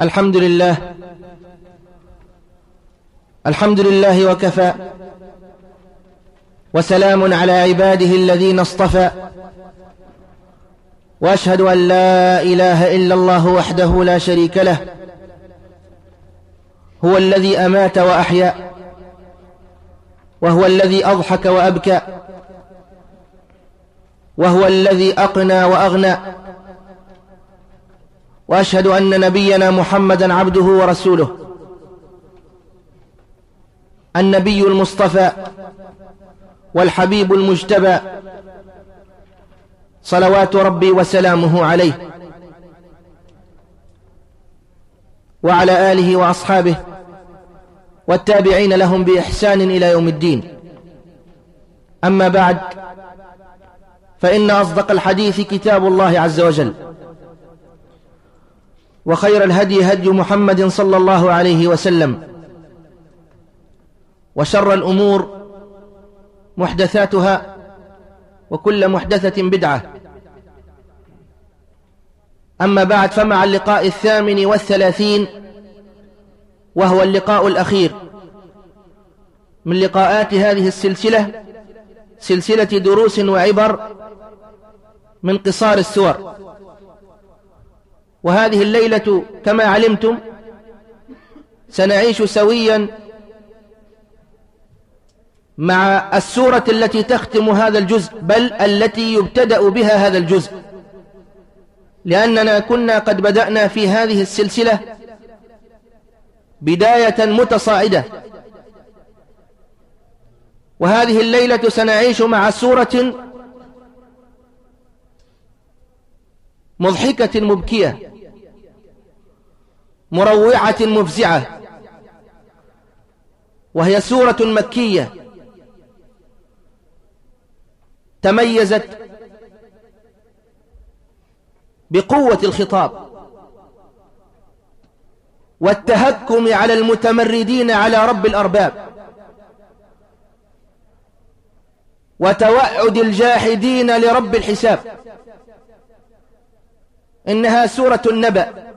الحمد لله الحمد لله وكفى. وسلام على عباده الذين اصطفى. وأشهد أن لا إله إلا الله وحده لا شريك له. هو الذي أمات وأحيا. وهو الذي أضحك وأبكى. وهو الذي أقنى وأغنى. وأشهد أن نبينا محمدا عبده ورسوله. النبي المصطفى والحبيب المجتبى. صلوات ربي وسلامه عليه. وعلى آله وأصحابه والتابعين لهم بإحسان إلى يوم الدين. أما بعد فإن أصدق الحديث كتاب الله عز وجل. وخير الهدي هدي محمد صلى الله عليه وسلم. وشر الأمور محدثاتها وكل محدثة بدعة. أما بعد فمع اللقاء الثامن والثلاثين وهو اللقاء الأخير من لقاءات هذه السلسلة سلسلة دروس وعبر من قصار السور. وهذه الليلة كما علمتم سنعيش سويا مع السورة التي تختم هذا الجزء بل التي يبتدأ بها هذا الجزء. لأننا كنا قد بدأنا في هذه السلسلة بداية متصاعدة. وهذه الليلة سنعيش مع سورة مضحكة مبكية. مروعة مفزعة. وهي سورة مكية. تميزت بقوة الخطاب والتهكم على المتمردين على رب الأرباب وتوعد الجاحدين لرب الحساب. إنها سورة النبأ.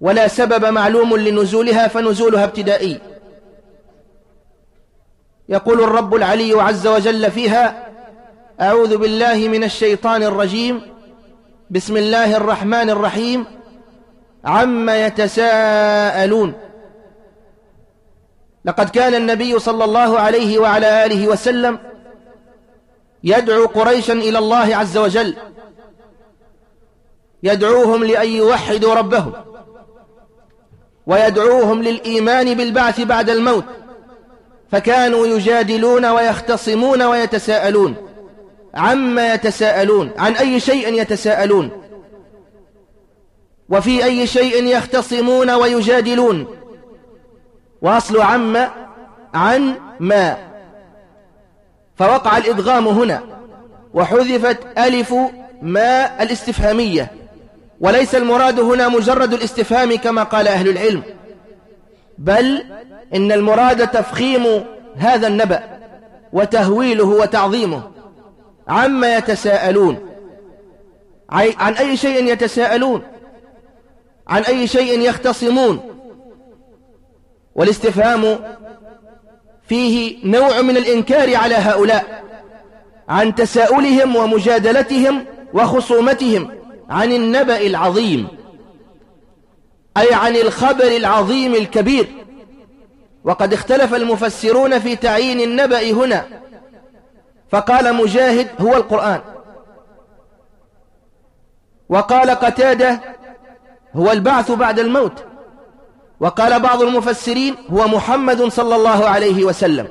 ولا سبب معلوم لنزولها فنزولها ابتدائي. يقول الرب العلي عز وجل فيها أعوذ بالله من الشيطان الرجيم بسم الله الرحمن الرحيم عما يتساءلون. لقد كان النبي صلى الله عليه وعلى آله وسلم يدعو قريشا إلى الله عز وجل يدعوهم لأن يوحدوا ربهم. ويدعوهم للإيمان بالبعث بعد الموت فكانوا يجادلون ويختصمون ويتساءلون. عما يتساءلون؟ عن أي شيء يتساءلون؟ وفي أي شيء يختصمون ويجادلون؟ وأصل عما عن ما. فوقع الإدغام هنا وحذفت ألف ما الاستفهامية. وليس المراد هنا مجرد الاستفهام كما قال أهل العلم بل إن المراد تفخيم هذا النبأ وتهويله وتعظيمه. عما يتساءلون؟ عن أي شيء يتساءلون؟ عن أي شيء يختصمون؟ والاستفهام فيه نوع من الإنكار على هؤلاء عن تساؤلهم ومجادلتهم وخصومتهم. عن النبأ العظيم أي عن الخبر العظيم الكبير. وقد اختلف المفسرون في تعيين النبأ هنا. فقال مجاهد هو القرآن. وقال قتادة هو البعث بعد الموت. وقال بعض المفسرين هو محمد صلى الله عليه وسلم.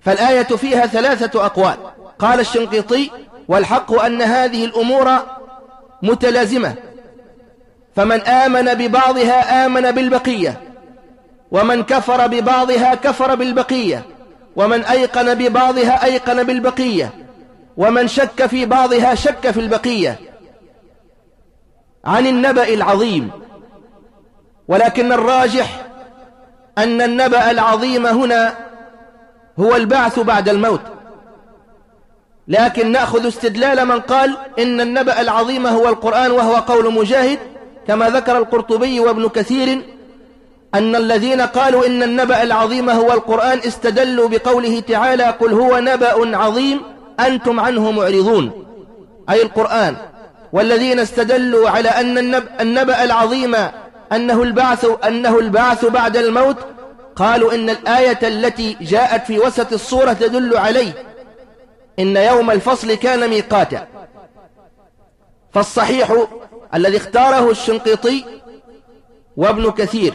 فالآية فيها ثلاثة أقوال. قال الشنقيطي والحق أن هذه الأمور متلازمة. فمن آمن ببعضها آمن بالبقية ومن كفر ببعضها كفر بالبقية ومن أيقن ببعضها أيقن بالبقية ومن شك في بعضها شك في البقية. عن النبأ العظيم. ولكن الراجح أن النبأ العظيم هنا هو البعث بعد الموت. لكن نأخذ استدلال من قال إن النبأ العظيم هو القرآن وهو قول مجاهد كما ذكر القرطبي وابن كثير أن الذين قالوا إن النبأ العظيم هو القرآن استدلوا بقوله تعالى قل هو نبأ عظيم أنتم عنه معرضون أي القرآن. والذين استدلوا على أن النبأ العظيم أنه البعث, أنه البعث بعد الموت قالوا إن الآية التي جاءت في وسط الصورة تدل عليه. إن يوم الفصل كان ميقاتا. فالصحيح الذي اختاره الشنقيطي وابن كثير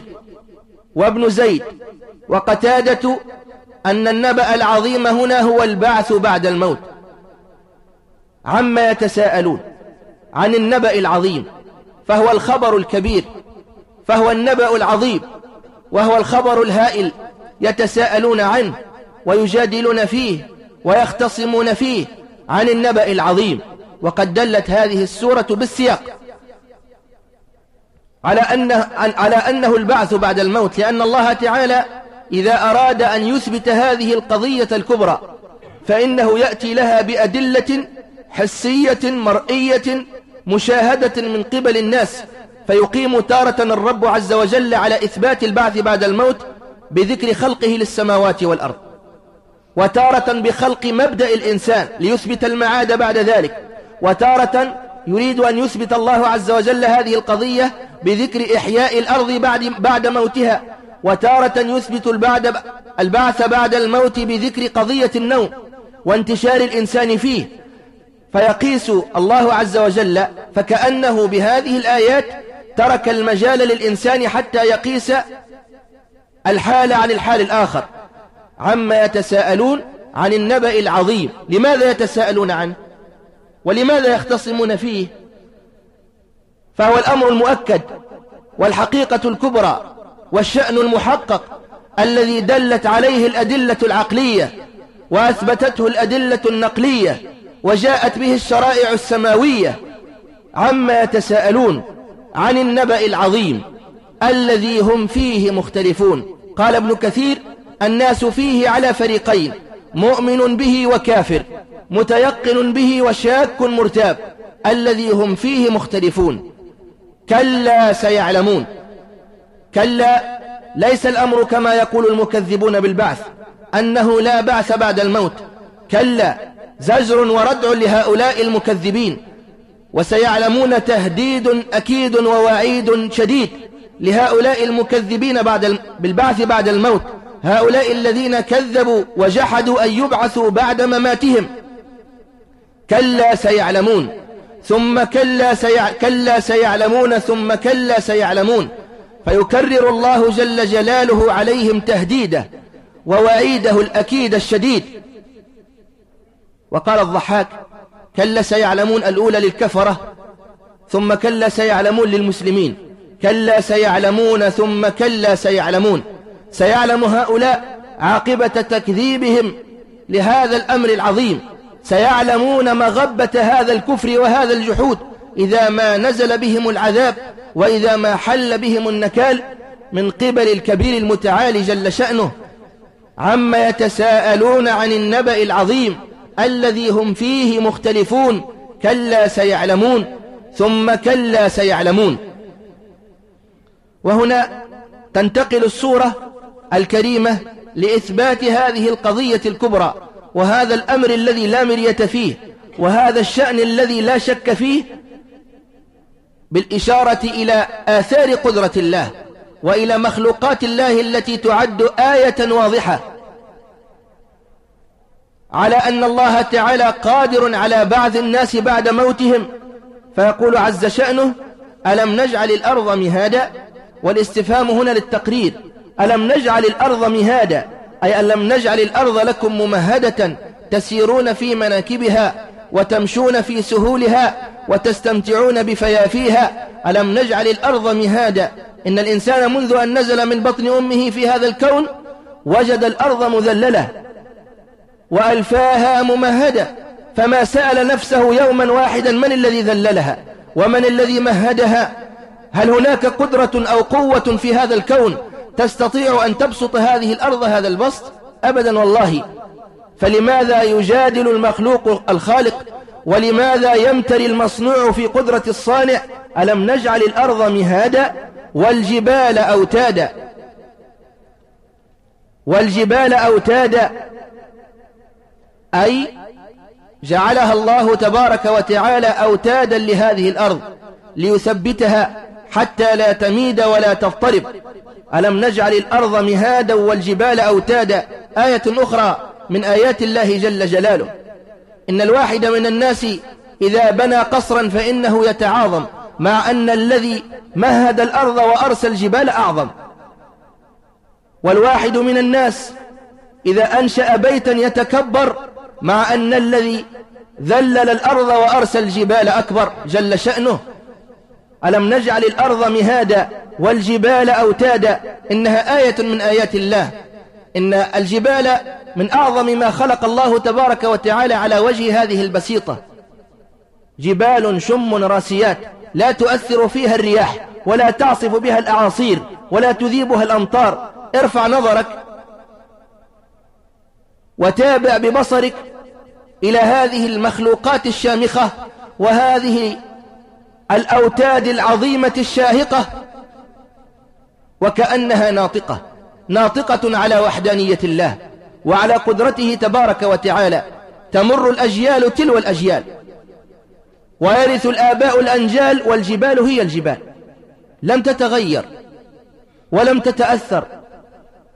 وابن زيد وقتادة أن النبأ العظيم هنا هو البعث بعد الموت. عما يتساءلون عن النبأ العظيم فهو الخبر الكبير فهو النبأ العظيم وهو الخبر الهائل يتساءلون عنه ويجادلون فيه ويختصمون فيه عن النبأ العظيم. وقد دلت هذه السورة بالسياق. على أنه, على أنه البعث بعد الموت لأن الله تعالى إذا أراد أن يثبت هذه القضية الكبرى فإنه يأتي لها بأدلة حسية مرئية مشاهدة من قبل الناس. فيقيم تارة الرب عز وجل على إثبات البعث بعد الموت بذكر خلقه للسماوات والأرض. وتارة بخلق مبدأ الإنسان ليثبت المعاد بعد ذلك. وتارة يريد أن يثبت الله عز وجل هذه القضية بذكر إحياء الأرض بعد, بعد موتها. وتارة يثبت البعد البعث بعد الموت بذكر قضية النوم وانتشار الإنسان فيه. فيقيس الله عز وجل فكأنه بهذه الآيات ترك المجال للإنسان حتى يقيس الحال عن الحال الآخر. عما يتساءلون عن النبأ العظيم. لماذا يتساءلون عنه؟ ولماذا يختصمون فيه؟ فهو الأمر المؤكد والحقيقة الكبرى والشأن المحقق الذي دلت عليه الأدلة العقلية وأثبتته الأدلة النقلية وجاءت به الشرائع السماوية. عما يتساءلون عن النبأ العظيم الذي هم فيه مختلفون. قال ابن كثير الناس فيه على فريقين مؤمن به وكافر متيقن به وشاك مرتاب الذي هم فيه مختلفون. كلا سيعلمون. كلا ليس الأمر كما يقول المكذبون بالبعث أنه لا بعث بعد الموت. كلا زجر وردع لهؤلاء المكذبين. وسيعلمون تهديد أكيد ووعيد شديد لهؤلاء المكذبين بعد بالبعث بعد الموت. هؤلاء الذين كذبوا وجحدوا أن يبعثوا بعد مماتهم. كلا سيعلمون. ثم كلا, سيع... كلا سيعلمون ثم كلا سيعلمون. فيكرر الله جل جلاله عليهم تهديده ووعيده الأكيد الشديد. وقال الضحاك كلا سيعلمون الأولى للكفرة ثم كلا سيعلمون للمسلمين. كلا سيعلمون ثم كلا سيعلمون. سيعلم هؤلاء عاقبة تكذيبهم لهذا الأمر العظيم. سيعلمون مغبة هذا الكفر وهذا الجحود إذا ما نزل بهم العذاب وإذا ما حل بهم النكال من قبل الكبير المتعالي جل شأنه. عما يتساءلون عن النبأ العظيم الذي هم فيه مختلفون. كلا سيعلمون ثم كلا سيعلمون. وهنا تنتقل السورة الكريمة لإثبات هذه القضية الكبرى وهذا الأمر الذي لا مرية فيه وهذا الشأن الذي لا شك فيه بالإشارة إلى آثار قدرة الله وإلى مخلوقات الله التي تعد آية واضحة. على أن الله تعالى قادر على بعث الناس بعد موتهم فيقول عز شأنه ألم نجعل الأرض مهادا؟ والاستفهام هنا للتقرير. ألم نجعل الأرض مهادا؟ أي ألم نجعل الأرض لكم ممهدة تسيرون في مناكبها وتمشون في سهولها وتستمتعون بفيافيها؟ ألم نجعل الأرض مهادا؟ إن الإنسان منذ أن نزل من بطن أمه في هذا الكون وجد الأرض مذللة وألفاها ممهدة فما سأل نفسه يوما واحدا من الذي ذللها ومن الذي مهدها؟ هل هناك قدرة أو قوة في هذا الكون؟ تستطيع أن تبسط هذه الأرض هذا البسط أبدا والله. فلماذا يجادل المخلوق الخالق؟ ولماذا يمتري المصنوع في قدرة الصانع؟ ألم نجعل الأرض مهادا والجبال أوتادا؟ والجبال أوتادا. أي جعلها الله تبارك وتعالى أوتادا لهذه الأرض ليثبتها حتى لا تميد ولا تضطرب. ألم نجعل الأرض مهادا والجبال أوتادا؟ آية أخرى من آيات الله جل جلاله. إن الواحد من الناس إذا بنى قصرا فإنه يتعاظم مع أن الذي مهد الأرض وأرسى الجبال أعظم. والواحد من الناس إذا أنشأ بيتا يتكبر مع أن الذي ذلل الأرض وأرسى الجبال أكبر جل شأنه. ألم نجعل الأرض مهادا؟ والجبال أوتادا إنها آية من آيات الله. إن الجبال من أعظم ما خلق الله تبارك وتعالى على وجه هذه البسيطة. جبال شم راسيات لا تؤثر فيها الرياح ولا تعصف بها الأعاصير ولا تذيبها الأمطار. ارفع نظرك وتابع ببصرك إلى هذه المخلوقات الشامخة وهذه الأوتاد العظيمة الشاهقة. وكأنها ناطقة ناطقة على وحدانية الله وعلى قدرته تبارك وتعالى تمر الأجيال تلو الأجيال. ويرث الآباء الأنجال والجبال هي الجبال. لم تتغير ولم تتأثر.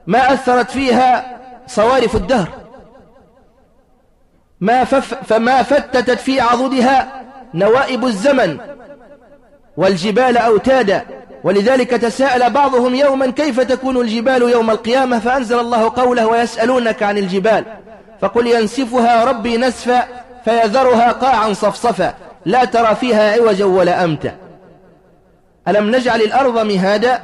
ما أثرت فيها صوارف الدهر. ما فف فما فتتت في عضدها نوائب الزمن. والجبال أوتادا. ولذلك تساءل بعضهم يوما كيف تكون الجبال يوم القيامة فأنزل الله قوله ويسألونك عن الجبال فقل ينسفها ربي نسفا فيذرها قاعا صفصفا لا ترى فيها عوجا ولا أمتا. ألم نجعل الأرض مهادا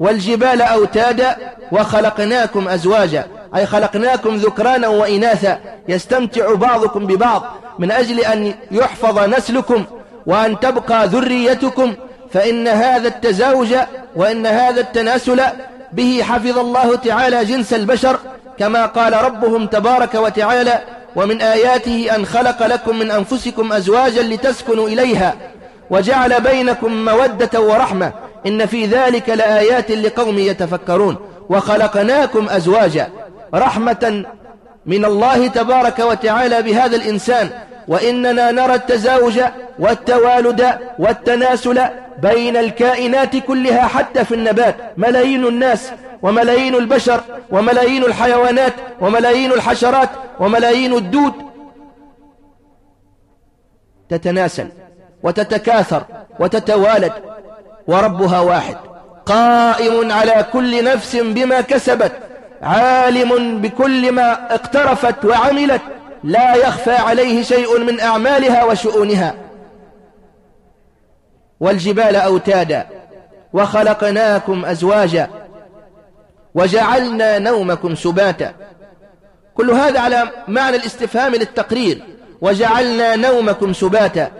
والجبال أوتادا وخلقناكم أزواجا أي خلقناكم ذكرانا وإناثا يستمتع بعضكم ببعض من أجل أن يحفظ نسلكم وأن تبقى ذريتكم فإن هذا التزاوج وإن هذا التناسل به حفظ الله تعالى جنس البشر كما قال ربهم تبارك وتعالى ومن آياته أن خلق لكم من أنفسكم أزواجا لتسكنوا إليها وجعل بينكم مودة ورحمة إن في ذلك لآيات لقوم يتفكرون وخلقناكم أزواجا رحمة من الله تبارك وتعالى بهذا الإنسان وإننا نرى التزاوج والتوالد والتناسل بين الكائنات كلها حتى في النبات ملايين الناس وملايين البشر وملايين الحيوانات وملايين الحشرات وملايين الدود تتناسل وتتكاثر وتتوالد وربها واحد قائم على كل نفس بما كسبت عالم بكل ما اقترفت وعملت لا يخفى عليه شيء من أعمالها وشؤونها. والجبال أوتادا وخلقناكم أزواجا وجعلنا نومكم سباتا. كل هذا على معنى الاستفهام للتقرير. وجعلنا نومكم سباتا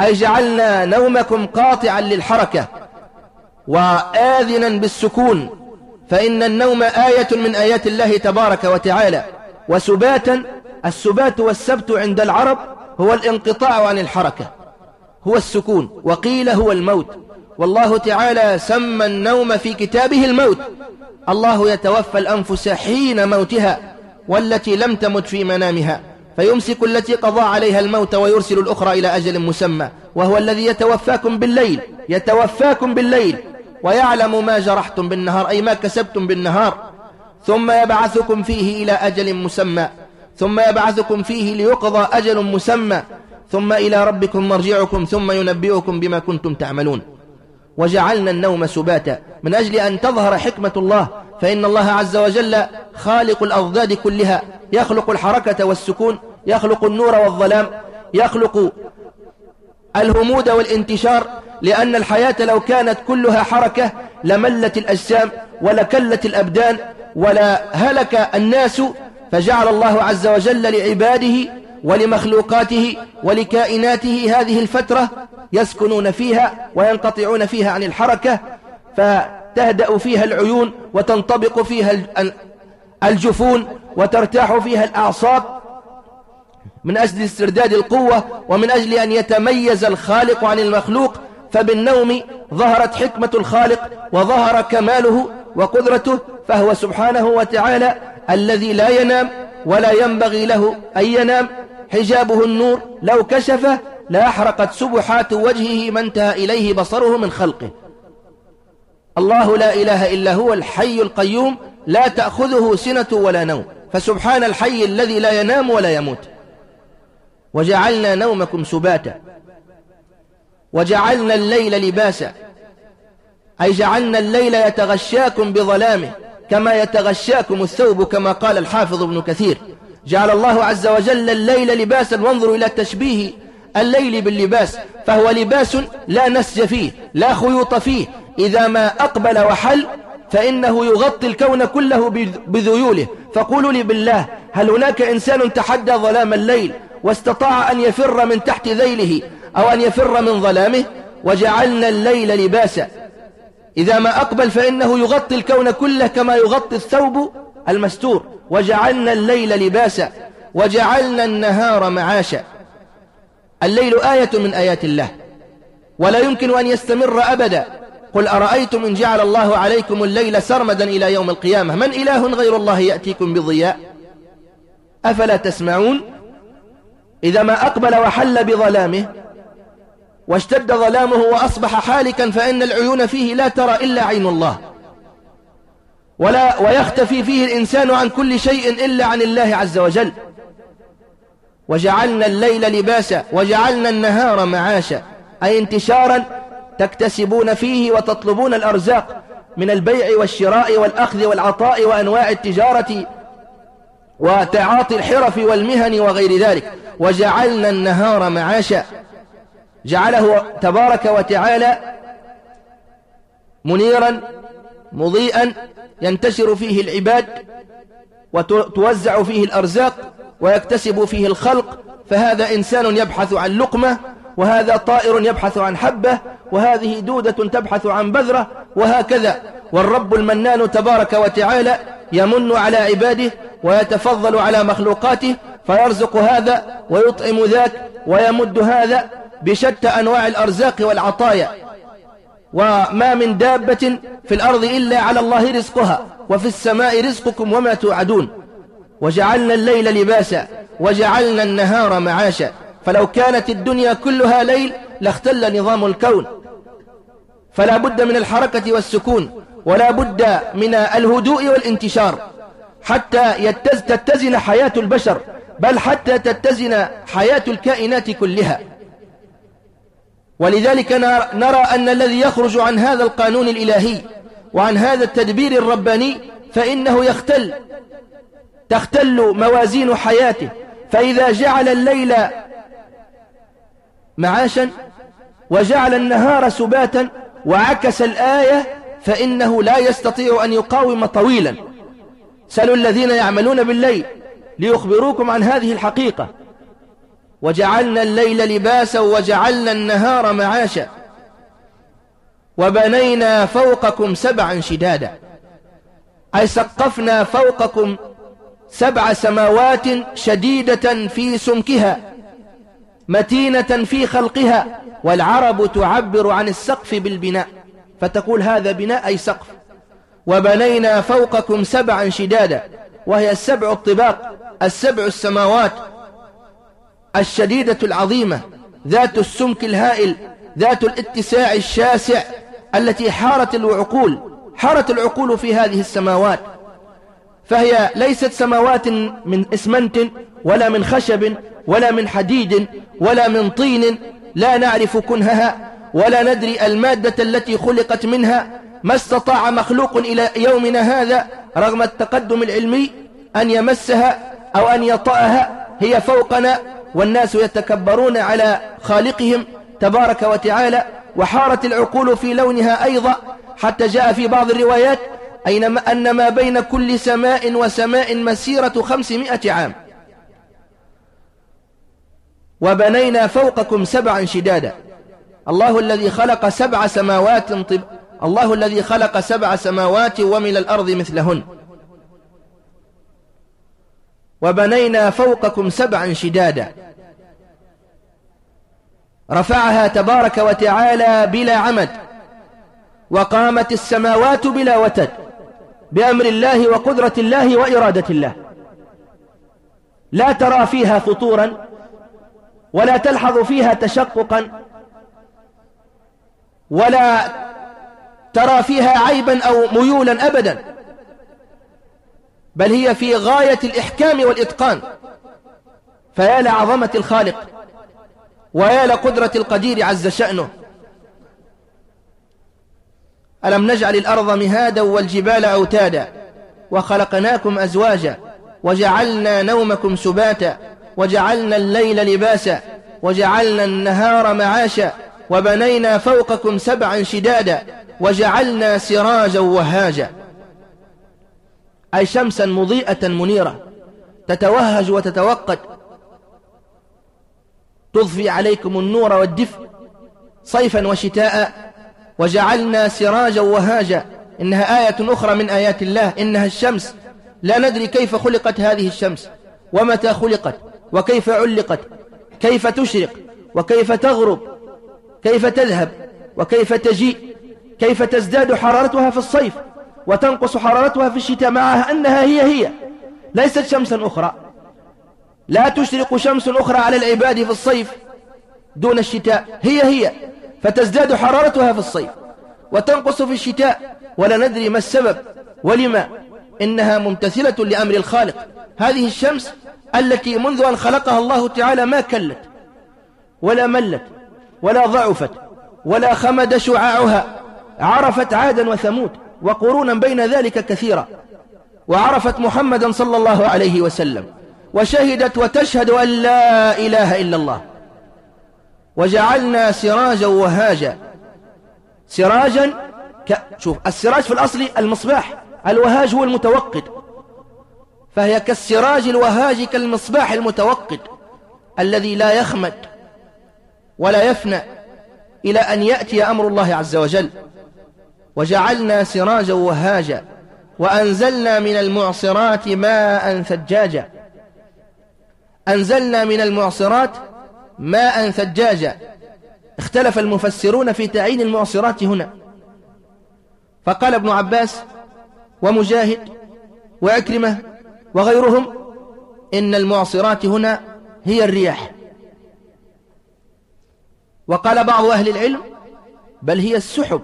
أي جعلنا نومكم قاطعا للحركة. وآذنا بالسكون فإن النوم آية من آيات الله تبارك وتعالى. وسباتا السبات والسبت عند العرب هو الانقطاع عن الحركة هو السكون وقيل هو الموت. والله تعالى سمى النوم في كتابه الموت. الله يتوفى الأنفس حين موتها والتي لم تمت في منامها. فيمسك التي قضى عليها الموت ويرسل الأخرى إلى أجل مسمى وهو الذي يتوفاكم بالليل يتوفاكم بالليل. ويعلم ما جرحتم بالنهار أي ما كسبتم بالنهار. ثم يبعثكم فيه إلى أجل مسمى. ثم يبعثكم فيه ليقضى أجل مسمى ثم إلى ربكم مرجعكم ثم ينبئكم بما كنتم تعملون. وجعلنا النوم سباتا من أجل أن تظهر حكمة الله فإن الله عز وجل خالق الأضداد كلها يخلق الحركة والسكون يخلق النور والظلام يخلق الهمود والانتشار لأن الحياة لو كانت كلها حركة لملت الأجسام ولكلت الأبدان ولا هلك الناس فجعل الله عز وجل لعباده ولمخلوقاته ولكائناته هذه الفترة يسكنون فيها وينقطعون فيها عن الحركة فتهدأ فيها العيون وتنطبق فيها الجفون وترتاح فيها الأعصاب من أجل استرداد القوة ومن أجل أن يتميز الخالق عن المخلوق فبالنوم ظهرت حكمة الخالق وظهر كماله وقدرته فهو سبحانه وتعالى الذي لا ينام ولا ينبغي له أن ينام. حجابه النور لو كشفه لأحرقت سبحات وجهه ما انتهى إليه بصره من خلقه. الله لا إله إلا هو الحي القيوم لا تأخذه سنة ولا نوم فسبحان الحي الذي لا ينام ولا يموت. وجعلنا نومكم سباتا وجعلنا الليل لباسا. أي جعلنا الليل يتغشاكم بظلامه كما يتغشاكم الثوب كما قال الحافظ ابن كثير. جعل الله عز وجل الليل لباسا وانظروا إلى تشبيه الليل باللباس فهو لباس لا نسج فيه لا خيوط فيه. إذا ما أقبل وحل فإنه يغطي الكون كله بذيوله. فقولوا لي بالله هل هناك إنسان تحدى ظلام الليل؟ واستطاع أن يفر من تحت ذيله أو أن يفر من ظلامه وجعلنا الليل لباسا. إذا ما أقبل فإنه يغطي الكون كله كما يغطي الثوب المستور. وجعلنا الليل لباسا وجعلنا النهار معاشا. الليل آية من آيات الله. ولا يمكن أن يستمر أبدا. قل أرأيتم إن جعل الله عليكم الليل سرمدا إلى يوم القيامة؟ من إله غير الله يأتيكم بضياء؟ أفلا تسمعون؟ إذا ما أقبل وحل بظلامه واشتد ظلامه وأصبح حالكا فإن العيون فيه لا ترى إلا عين الله. ولا ويختفي فيه الإنسان عن كل شيء إلا عن الله عز وجل. وجعلنا الليل لباسا وجعلنا النهار معاشا. أي انتشارا تكتسبون فيه وتطلبون الأرزاق من البيع والشراء والأخذ والعطاء وأنواع التجارة وتعاطي الحرف والمهن وغير ذلك. وجعلنا النهار معاشا. جعله تبارك وتعالى منيرا مضيئا ينتشر فيه العباد وتوزع فيه الأرزاق ويكتسب فيه الخلق. فهذا إنسان يبحث عن لقمة وهذا طائر يبحث عن حبة وهذه دودة تبحث عن بذرة وهكذا. والرب المنان تبارك وتعالى يمن على عباده ويتفضل على مخلوقاته فيرزق هذا ويطعم ذاك ويمد هذا بشتى أنواع الأرزاق والعطايا. وما من دابة في الأرض إلا على الله رزقها وفي السماء رزقكم وما توعدون. وجعلنا الليل لباسا وجعلنا النهار معاشا. فلو كانت الدنيا كلها ليل لاختل نظام الكون. فلا بد من الحركة والسكون. ولا بد من الهدوء والانتشار حتى تتزن حياة البشر بل حتى تتزن حياة الكائنات كلها. ولذلك نرى أن الذي يخرج عن هذا القانون الإلهي وعن هذا التدبير الرباني فإنه يختل تختل موازين حياته. فإذا جعل الليل معاشا وجعل النهار سباتا وعكس الآية فإنه لا يستطيع أن يقاوم طويلا. سلوا الذين يعملون بالليل ليخبروكم عن هذه الحقيقة. وجعلنا الليل لباسا وجعلنا النهار معاشا. وبنينا فوقكم سبعا شدادا. أي سقفنا فوقكم سبع سماوات شديدة في سمكها متينة في خلقها والعرب تعبر عن السقف بالبناء. فتقول هذا بناء أي سقف. وبنينا فوقكم سبعا شدادا وهي السبع الطباق السبع السماوات الشديدة العظيمة ذات السمك الهائل ذات الاتساع الشاسع التي حارت العقول حارت العقول في هذه السماوات. فهي ليست سماوات من إسمنت ولا من خشب ولا من حديد ولا من طين لا نعرف كنهها ولا ندري المادة التي خلقت منها ما استطاع مخلوق إلى يومنا هذا رغم التقدم العلمي أن يمسها أو أن يطأها هي فوقنا والناس يتكبرون على خالقهم تبارك وتعالى وحارت العقول في لونها أيضا حتى جاء في بعض الروايات أين أن ما بين كل سماء وسماء مسيرة خمسمائة عام. وبنينا فوقكم سبعا شدادا. الله الذي خلق سبع سماوات طب الله الذي خلق سبع سماوات ومن الأرض مثلهن. وبنينا فوقكم سبعا شدادا. رفعها تبارك وتعالى بلا عمد. وقامت السماوات بلا وتد. بأمر الله وقدرة الله وإرادة الله. لا ترى فيها فطورا ولا تلحظ فيها تشققا. ولا ترى فيها عيبا أو ميولا أبدا بل هي في غاية الإحكام والإتقان. فيا لعظمة الخالق ويا لقدرة القدير عز شأنه. ألم نجعل الأرض مهادا والجبال أوتادا وخلقناكم أزواجا وجعلنا نومكم سباتا وجعلنا الليل لباسا وجعلنا النهار معاشا. وبنينا فوقكم سبعا شدادا وجعلنا سراجا وهاجا. أي شمسا مضيئة منيرة. تتوهج وتتوقد. تضفي عليكم النور والدفء صيفا وشتاء. وجعلنا سراجا وهاجا. إنها آية أخرى من آيات الله. إنها الشمس. لا ندري كيف خلقت هذه الشمس. ومتى خلقت؟ وكيف علقت؟ كيف تشرق؟ وكيف تغرب؟ كيف تذهب وكيف تجيء كيف تزداد حرارتها في الصيف وتنقص حرارتها في الشتاء معها أنها هي هي ليست شمسا أخرى لا تشرق شمس أخرى على العباد في الصيف دون الشتاء هي هي فتزداد حرارتها في الصيف وتنقص في الشتاء ولا ندري ما السبب ولما إنها ممتثلة لأمر الخالق هذه الشمس التي منذ أن خلقها الله تعالى ما كلت ولا ملت ولا ضعفت ولا خمد شعاعها عرفت عادا وثمود وقرونا بين ذلك كثيرا. وعرفت محمدا صلى الله عليه وسلم وشهدت وتشهد أن لا إله إلا الله. وجعلنا سراجا وهاجا. سراجا ك... شوف السراج في الأصل المصباح الوهاج هو المتوقد. فهي كالسراج الوهاج كالمصباح المتوقد الذي لا يخمد. ولا يفنى إلى أن يأتي أمر الله عز وجل. وجعلنا سراجا وهاجا وأنزلنا من المعصرات ماء ثجاجا. أنزلنا من المعصرات ماء ثجاجا. اختلف المفسرون في تعيين المعصرات هنا. فقال ابن عباس ومجاهد وأكرمة وغيرهم إن المعصرات هنا هي الرياح. وقال بعض أهل العلم بل هي السحب.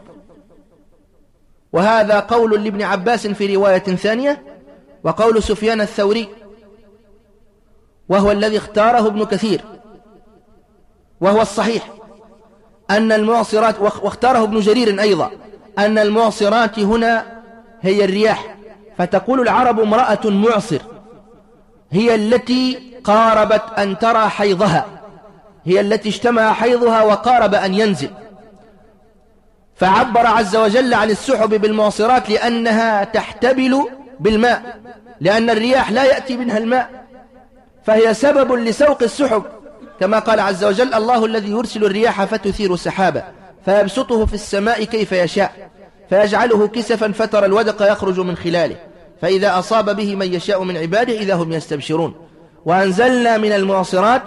وهذا قول لابن عباس في رواية ثانية وقول سفيان الثوري وهو الذي اختاره ابن كثير وهو الصحيح أن المعصرات واختاره ابن جرير أيضا أن المعصرات هنا هي الرياح. فتقول العرب امرأة معصر هي التي قاربت أن ترى حيضها. هي التي اجتمع حيضها وقارب أن ينزل. فعبر عز وجل عن السحب بالمعصرات لأنها تحتبل بالماء لأن الرياح لا يأتي منها الماء. فهي سبب لسوق السحب. كما قال عز وجل الله الذي يرسل الرياح فتثير سحابا فيبسطه في السماء كيف يشاء فيجعله كسفا فترى الودق يخرج من خلاله. فإذا أصاب به من يشاء من عباده إذا هم يستبشرون. وأنزلنا من المعصرات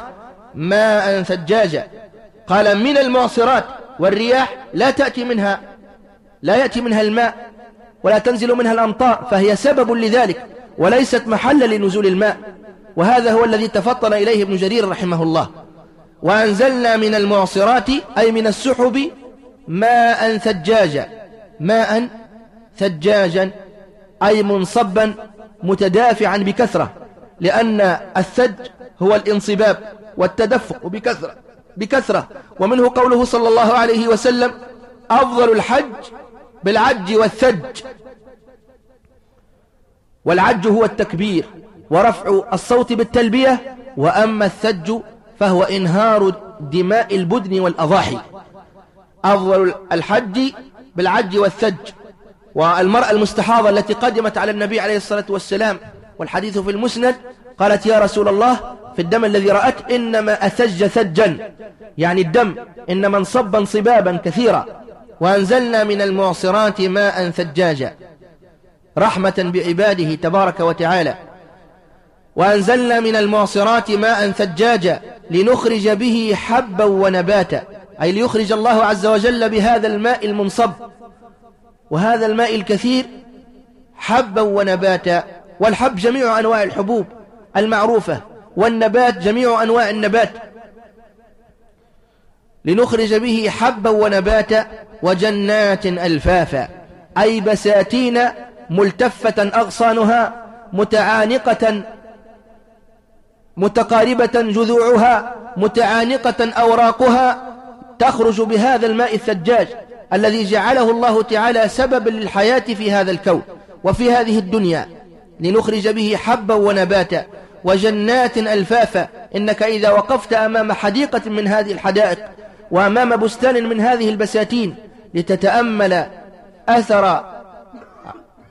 ماء ثجاجا. قال من المعصرات والرياح لا تأتي منها لا يأتي منها الماء ولا تنزل منها الأمطار فهي سبب لذلك وليست محلا لنزول الماء. وهذا هو الذي تفطن إليه ابن جرير رحمه الله. وأنزلنا من المعصرات أي من السحب ماء ثجاجا. ماء ثجاجا أي منصبا متدافعا بكثرة لأن الثج هو الانصباب. والتدفق بكثرة بكثرة. ومنه قوله صلى الله عليه وسلم أفضل الحج بالعج والثج. والعج هو التكبير ورفع الصوت بالتلبية وأما الثج فهو إنهار دماء البدن والأضاحي. أفضل الحج بالعج والثج. والمرأة المستحاضة التي قدمت على النبي عليه الصلاة والسلام والحديث في المسند قالت يا رسول الله في الدم الذي رأت إنما أثج ثجا. يعني الدم إنما انصب انصبابا كثيرا. وأنزلنا من المعصرات ماء ثجاجا. رحمة بعباده تبارك وتعالى. وأنزلنا من المعصرات ماء ثجاجا لنخرج به حبا ونباتا. أي ليخرج الله عز وجل بهذا الماء المنصب. وهذا الماء الكثير حبا ونباتا. والحب جميع أنواع الحبوب المعروفة. والنبات جميع أنواع النبات. لنخرج به حبا ونباتا وجنات ألفافا أي بساتين ملتفة أغصانها متعانقة متقاربة جذوعها متعانقة أوراقها تخرج بهذا الماء الثجاج الذي جعله الله تعالى سببا للحياة في هذا الكون وفي هذه الدنيا. لنخرج به حبا ونباتا وجنات ألفافا. إنك إذا وقفت أمام حديقة من هذه الحدائق وأمام بستان من هذه البساتين لتتأمل أثر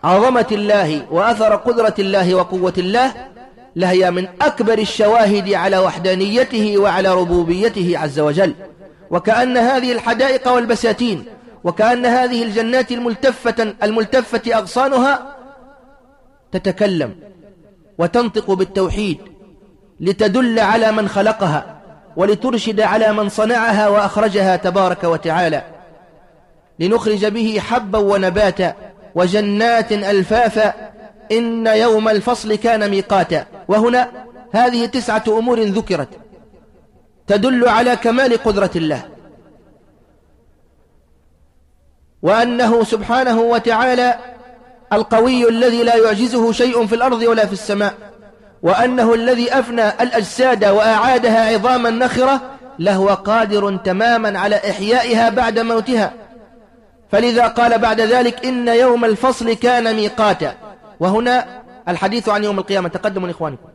عظمة الله وأثر قدرة الله وقوة الله لهي من أكبر الشواهد على وحدانيته وعلى ربوبيته عز وجل. وكأن هذه الحدائق والبساتين وكأن هذه الجنات الملتفة, الملتفة أغصانها تتكلم. وتنطق بالتوحيد لتدل على من خلقها ولترشد على من صنعها وأخرجها تبارك وتعالى. لنخرج به حبا ونباتا وجنات ألفافا إن يوم الفصل كان ميقاتا. وهنا هذه تسعة أمور ذكرت تدل على كمال قدرة الله. وأنه سبحانه وتعالى القوي الذي لا يعجزه شيء في الأرض ولا في السماء وأنه الذي أفنى الأجساد وأعادها عظاما نخرة لهو قادر تماما على إحيائها بعد موتها. فلذا قال بعد ذلك إن يوم الفصل كان ميقاتا. وهنا الحديث عن يوم القيامة. تقدموا لإخوانكم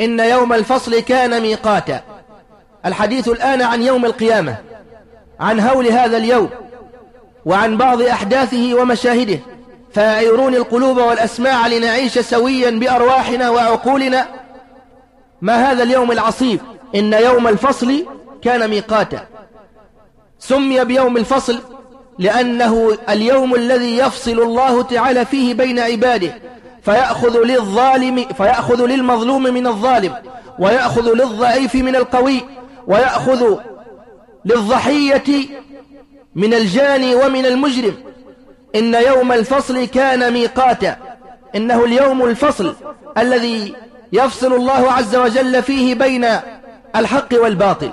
إن يوم الفصل كان ميقاتا. الحديث الآن عن يوم القيامة عن هول هذا اليوم وعن بعض أحداثه ومشاهده. فاعيرون القلوب والأسماع لنعيش سويا بأرواحنا وعقولنا. ما هذا اليوم العصيب؟ إن يوم الفصل كان ميقاتا. سمي بيوم الفصل لأنه اليوم الذي يفصل الله تعالى فيه بين عباده. فيأخذ للظالم فيأخذ للمظلوم من الظالم ويأخذ للضعيف من القوي ويأخذ للضحية من الجاني ومن المجرم. إن يوم الفصل كان ميقاتا. إنه اليوم الفصل الذي يفصل الله عز وجل فيه بين الحق والباطل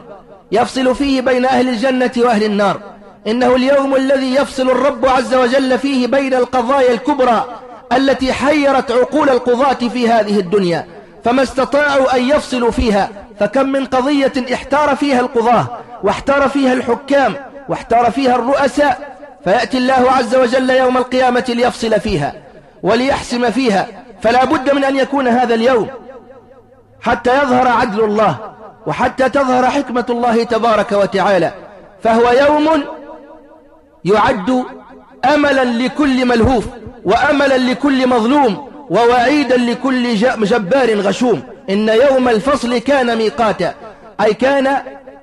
يفصل فيه بين أهل الجنة وأهل النار. إنه اليوم الذي يفصل الرب عز وجل فيه بين القضايا الكبرى التي حيرت عقول القضاة في هذه الدنيا فما استطاعوا أن يفصلوا فيها فكم من قضية احتار فيها القضاة واحتار فيها الحكام واحتار فيها الرؤساء فيأتي الله عز وجل يوم القيامة ليفصل فيها وليحسم فيها فلا بد من أن يكون هذا اليوم حتى يظهر عدل الله وحتى تظهر حكمة الله تبارك وتعالى فهو يوم يعد أملا لكل ملهوف وأملا لكل مظلوم ووعيدا لكل جبار غشوم. إن يوم الفصل كان ميقاتا أي كان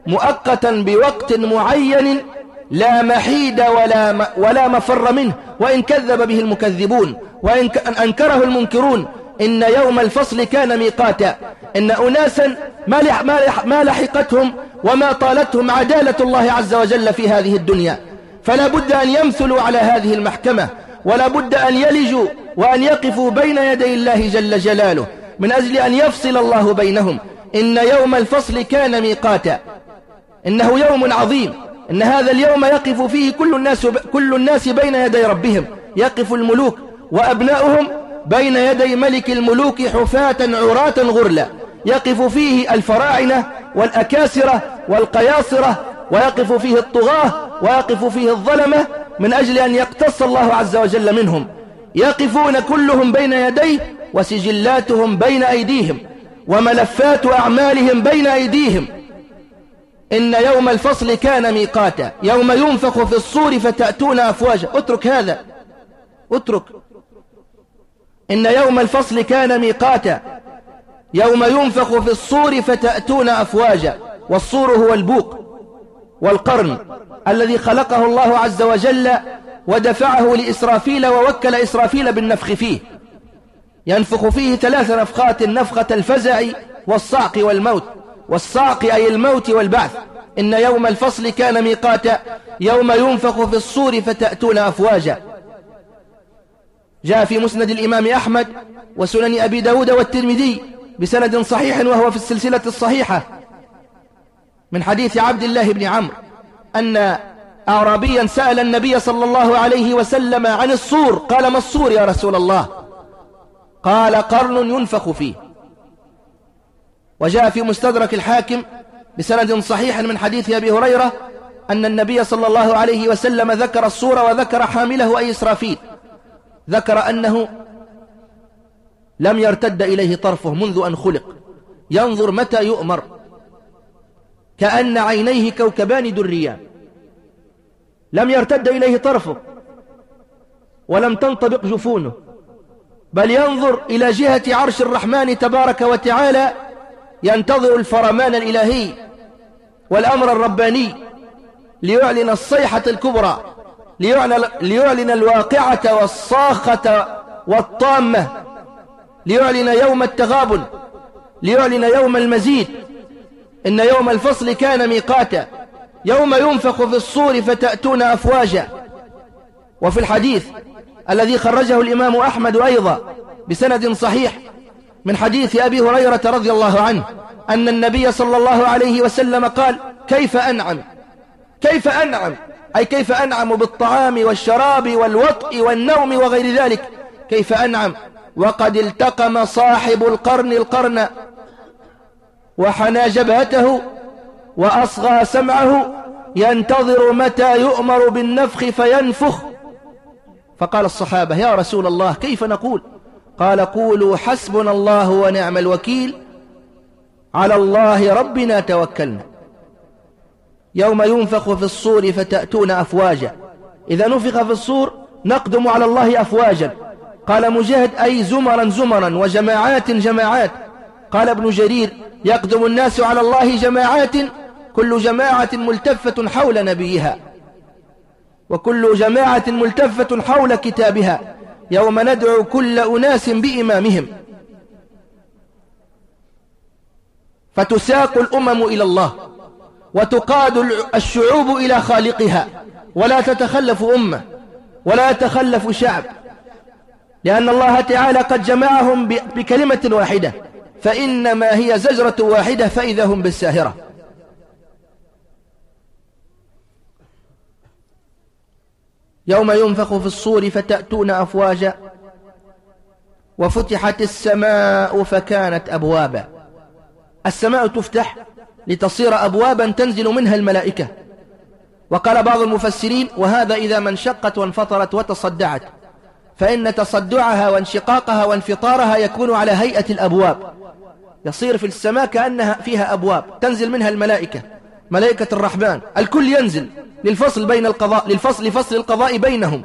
مؤقتا بوقت معين لا محيد ولا, ولا مفر منه. وإن كذب به المكذبون وإن أنكره المنكرون. إن يوم الفصل كان ميقاتا. إن أناسا ما لحقتهم وما طالتهم عدالة الله عز وجل في هذه الدنيا. فلا بد أن يمثلوا على هذه المحكمة ولا بد أن يلجوا وأن يقفوا بين يدي الله جل جلاله. من أجل أن يفصل الله بينهم. إن يوم الفصل كان ميقاتا. إنه يوم عظيم. إن هذا اليوم يقف فيه كل الناس, كل الناس بين يدي ربهم. يقف الملوك وأبناؤهم بين يدي ملك الملوك حفاة عراة غرلا. يقف فيه الفراعنة والأكاسرة والقياصرة ويقف فيه الطغاة ويقف فيه الظلمة من أجل أن يقتص الله عز وجل منهم. يقفون كلهم بين يديه وسجلاتهم بين أيديهم وملفات أعمالهم بين أيديهم. إن يوم الفصل كان ميقاتا يوم ينفخ في الصور فتأتون أفواجا. اترك هذا. اترك. إن يوم الفصل كان ميقاتا يوم ينفخ في الصور فتأتون أفواجا. والصور هو البوق. والقرن الذي خلقه الله عز وجل ودفعه لإسرافيل ووكل إسرافيل بالنفخ فيه. ينفخ فيه ثلاث نفخات نفخة الفزع والصعق والموت. والصعق أي الموت والبعث. إن يوم الفصل كان ميقاتا يوم ينفخ في الصور فتأتون أفواجا. جاء في مسند الإمام أحمد وسنن أبي داود والترمذي بسند صحيح وهو في السلسلة الصحيحة. من حديث عبد الله بن عمرو أن أعرابيا سأل النبي صلى الله عليه وسلم عن الصور. قال ما الصور يا رسول الله؟ قال قرن ينفخ فيه. وجاء في مستدرك الحاكم بسند صحيح من حديث أبي هريرة أن النبي صلى الله عليه وسلم ذكر الصورة وذكر حامله أي إسرافيل. ذكر أنه لم يرتد إليه طرفه منذ أن خلق. ينظر متى يؤمر. كأن عينيه كوكبان دريان. لم يرتد إليه طرفه ولم تنطبق جفونه. بل ينظر إلى جهة عرش الرحمن تبارك وتعالى ينتظر الفرمان الإلهي والأمر الرباني ليعلن الصيحة الكبرى ليعلن, ليعلن الواقعة والصاخة والطامة ليعلن يوم التغابن ليعلن يوم المزيد. إن يوم الفصل كان ميقاتا يوم ينفخ في الصور فتأتون أفواجا. وفي الحديث الذي خرجه الإمام أحمد أيضا بسند صحيح من حديث أبي هريرة رضي الله عنه أن النبي صلى الله عليه وسلم قال كيف أنعم؟ كيف أنعم؟ أي كيف أنعم بالطعام والشراب والوطء والنوم وغير ذلك؟ كيف أنعم؟ وقد التقم صاحب القرن القرن وحنى جبهته وأصغى سمعه ينتظر متى يؤمر بالنفخ فينفخ. فقال الصحابة يا رسول الله كيف نقول? قال قولوا حسبنا الله ونعم الوكيل. على الله ربنا توكلنا. يوم ينفخ في الصور فتأتون أفواجا. إذا نفخ في الصور نقدم على الله أفواجا. قال مجاهد أي زمرا زمرا وجماعات جماعات قال ابن جرير يقدم الناس على الله جماعات كل جماعة ملتفة حول نبيها وكل جماعة ملتفة حول كتابها يوم ندعو كل أناس بإمامهم. فتساق الأمم إلى الله وتقاد الشعوب إلى خالقها ولا تتخلف أمة ولا يتخلف شعب لأن الله تعالى قد جمعهم بكلمة واحدة فإنما هي زجرة واحدة فإذا هم بالساهرة. يوم ينفخ في الصور فتأتون أفواجا وفتحت السماء فكانت أبوابا. السماء تفتح لتصير أبوابا تنزل منها الملائكة. وقال بعض المفسرين وهذا إذا ما انشقت وانفطرت وتصدعت. فإن تصدعها وانشقاقها وانفطارها يكون على هيئة الأبواب. يصير في السماء كأنها فيها أبواب. تنزل منها الملائكة. ملائكة الرحمن. الكل ينزل للفصل بين القضاء للفصل لفصل القضاء بينهم.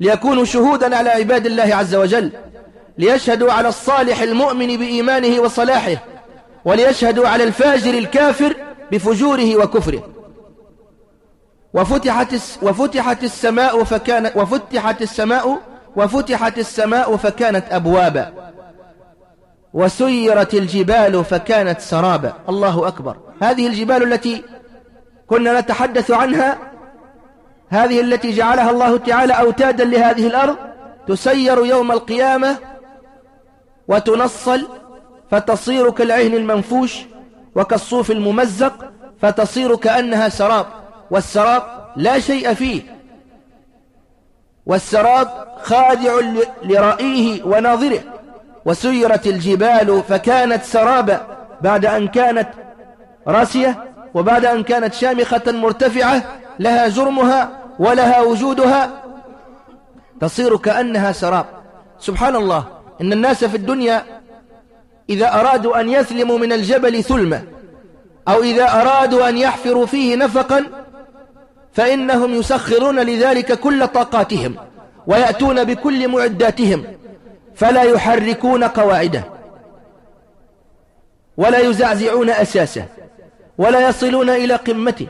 ليكونوا شهودا على عباد الله عز وجل. ليشهدوا على الصالح المؤمن بإيمانه وصلاحه. وليشهدوا على الفاجر الكافر بفجوره وكفره. وفتحت وفتحت السماء فكانت وفتحت السماء وفتحت السماء فكانت أبوابا. وسيرت الجبال فكانت سرابا. الله أكبر. هذه الجبال التي كنا نتحدث عنها هذه التي جعلها الله تعالى أوتادا لهذه الأرض تسير يوم القيامة وتنصل فتصير كالعهن المنفوش وكالصوف الممزق فتصير كأنها سراب. والسراب لا شيء فيه. والسراب خادع لرأيه وناظره. وسيرت الجبال فكانت سرابا بعد أن كانت راسية وبعد أن كانت شامخة مرتفعة. لها جرمها ولها وجودها. تصير كأنها سراب. سبحان الله. إن الناس في الدنيا إذا أرادوا أن يثلموا من الجبل ثلمة. أو إذا أرادوا أن يحفروا فيه نفقا فإنهم يسخرون لذلك كل طاقاتهم ويأتون بكل معداتهم فلا يحركون قواعده ولا يزعزعون أساسه ولا يصلون إلى قمته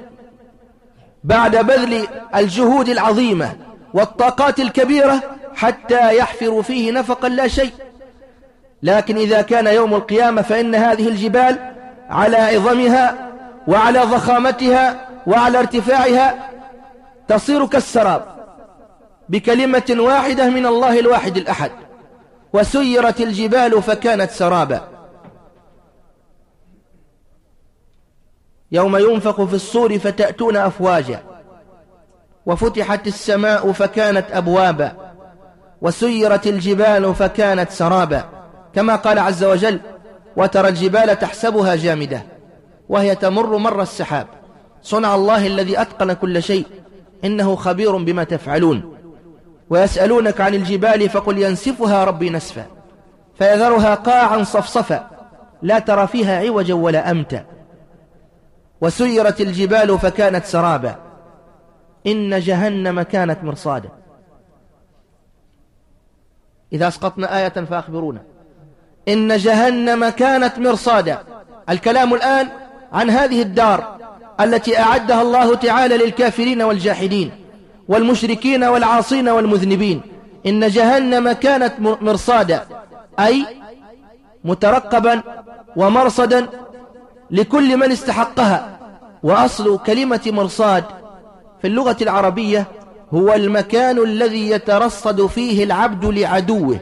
بعد بذل الجهود العظيمة والطاقات الكبيرة حتى يحفر فيه نفقا لا شيء. لكن إذا كان يوم القيامة فإن هذه الجبال على عظمها وعلى ضخامتها وعلى ارتفاعها تصير كالسراب بكلمة واحدة من الله الواحد الأحد وسيرت الجبال فكانت سرابا. يوم ينفق في الصور فتأتون أفواجا وفتحت السماء فكانت أبوابا وسيرت الجبال فكانت سرابا. كما قال عز وجل وترى الجبال تحسبها جامدة وهي تمر مر السحاب. صنع الله الذي أتقن كل شيء إنه خبير بما تفعلون. ويسألونك عن الجبال فقل ينسفها ربي نسفا. فيذرها قاعا صفصفا. لا ترى فيها عوجا ولا أمتا. وسيرت الجبال فكانت سرابا. إن جهنم كانت مرصادا. إذا أسقطنا آية فأخبرونا. إن جهنم كانت مرصادا. الكلام الآن عن هذه الدار. التي أعدها الله تعالى للكافرين والجاحدين والمشركين والعاصين والمذنبين. إن جهنم كانت مرصادا أي مترقبا ومرصدا لكل من استحقها. وأصل كلمة مرصاد في اللغة العربية هو المكان الذي يترصد فيه العبد لعدوه.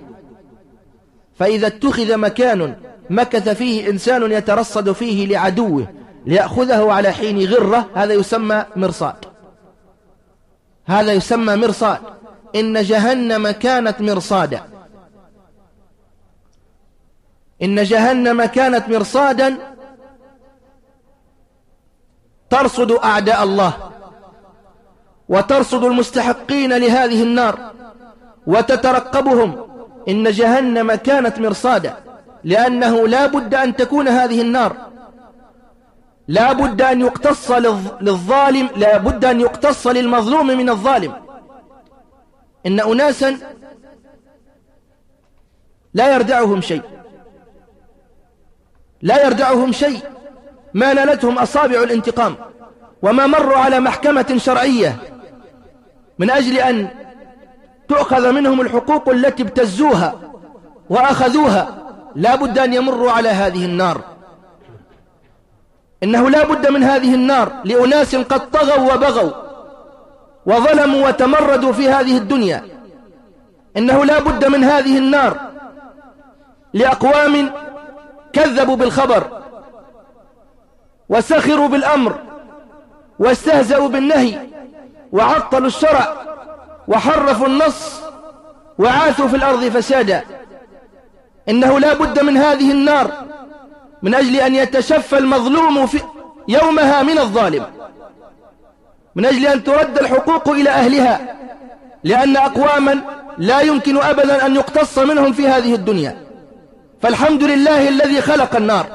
فإذا اتخذ مكان مكث فيه إنسان يترصد فيه لعدوه. ليأخذه على حين غرة هذا يسمى مرصاد. هذا يسمى مرصاد. إن جهنم كانت مرصادا. إن جهنم كانت مرصادا ترصد أعداء الله وترصد المستحقين لهذه النار وتترقبهم. إن جهنم كانت مرصادا لأنه لا بد أن تكون هذه النار. لا بد أن يقتص للظالم لا بد أن يقتص للمظلوم من الظالم. إن أناسا لا يردعهم شيء. لا يردعهم شيء. ما نالتهم أصابع الانتقام. وما مروا على محكمة شرعية. من أجل أن تؤخذ منهم الحقوق التي ابتزوها وأخذوها لا بد أن يمروا على هذه النار. إنه لا بد من هذه النار لأناس قد طغوا وبغوا وظلموا وتمردوا في هذه الدنيا. إنه لا بد من هذه النار لأقوام كذبوا بالخبر وسخروا بالأمر واستهزأوا بالنهي وعطلوا الشرع وحرفوا النص وعاثوا في الأرض فسادا. إنه لا بد من هذه النار من أجل أن يتشفى المظلوم في يومها من الظالم. من أجل أن ترد الحقوق إلى أهلها. لأن أقواما لا يمكن أبدا أن يقتص منهم في هذه الدنيا. فالحمد لله الذي خلق النار.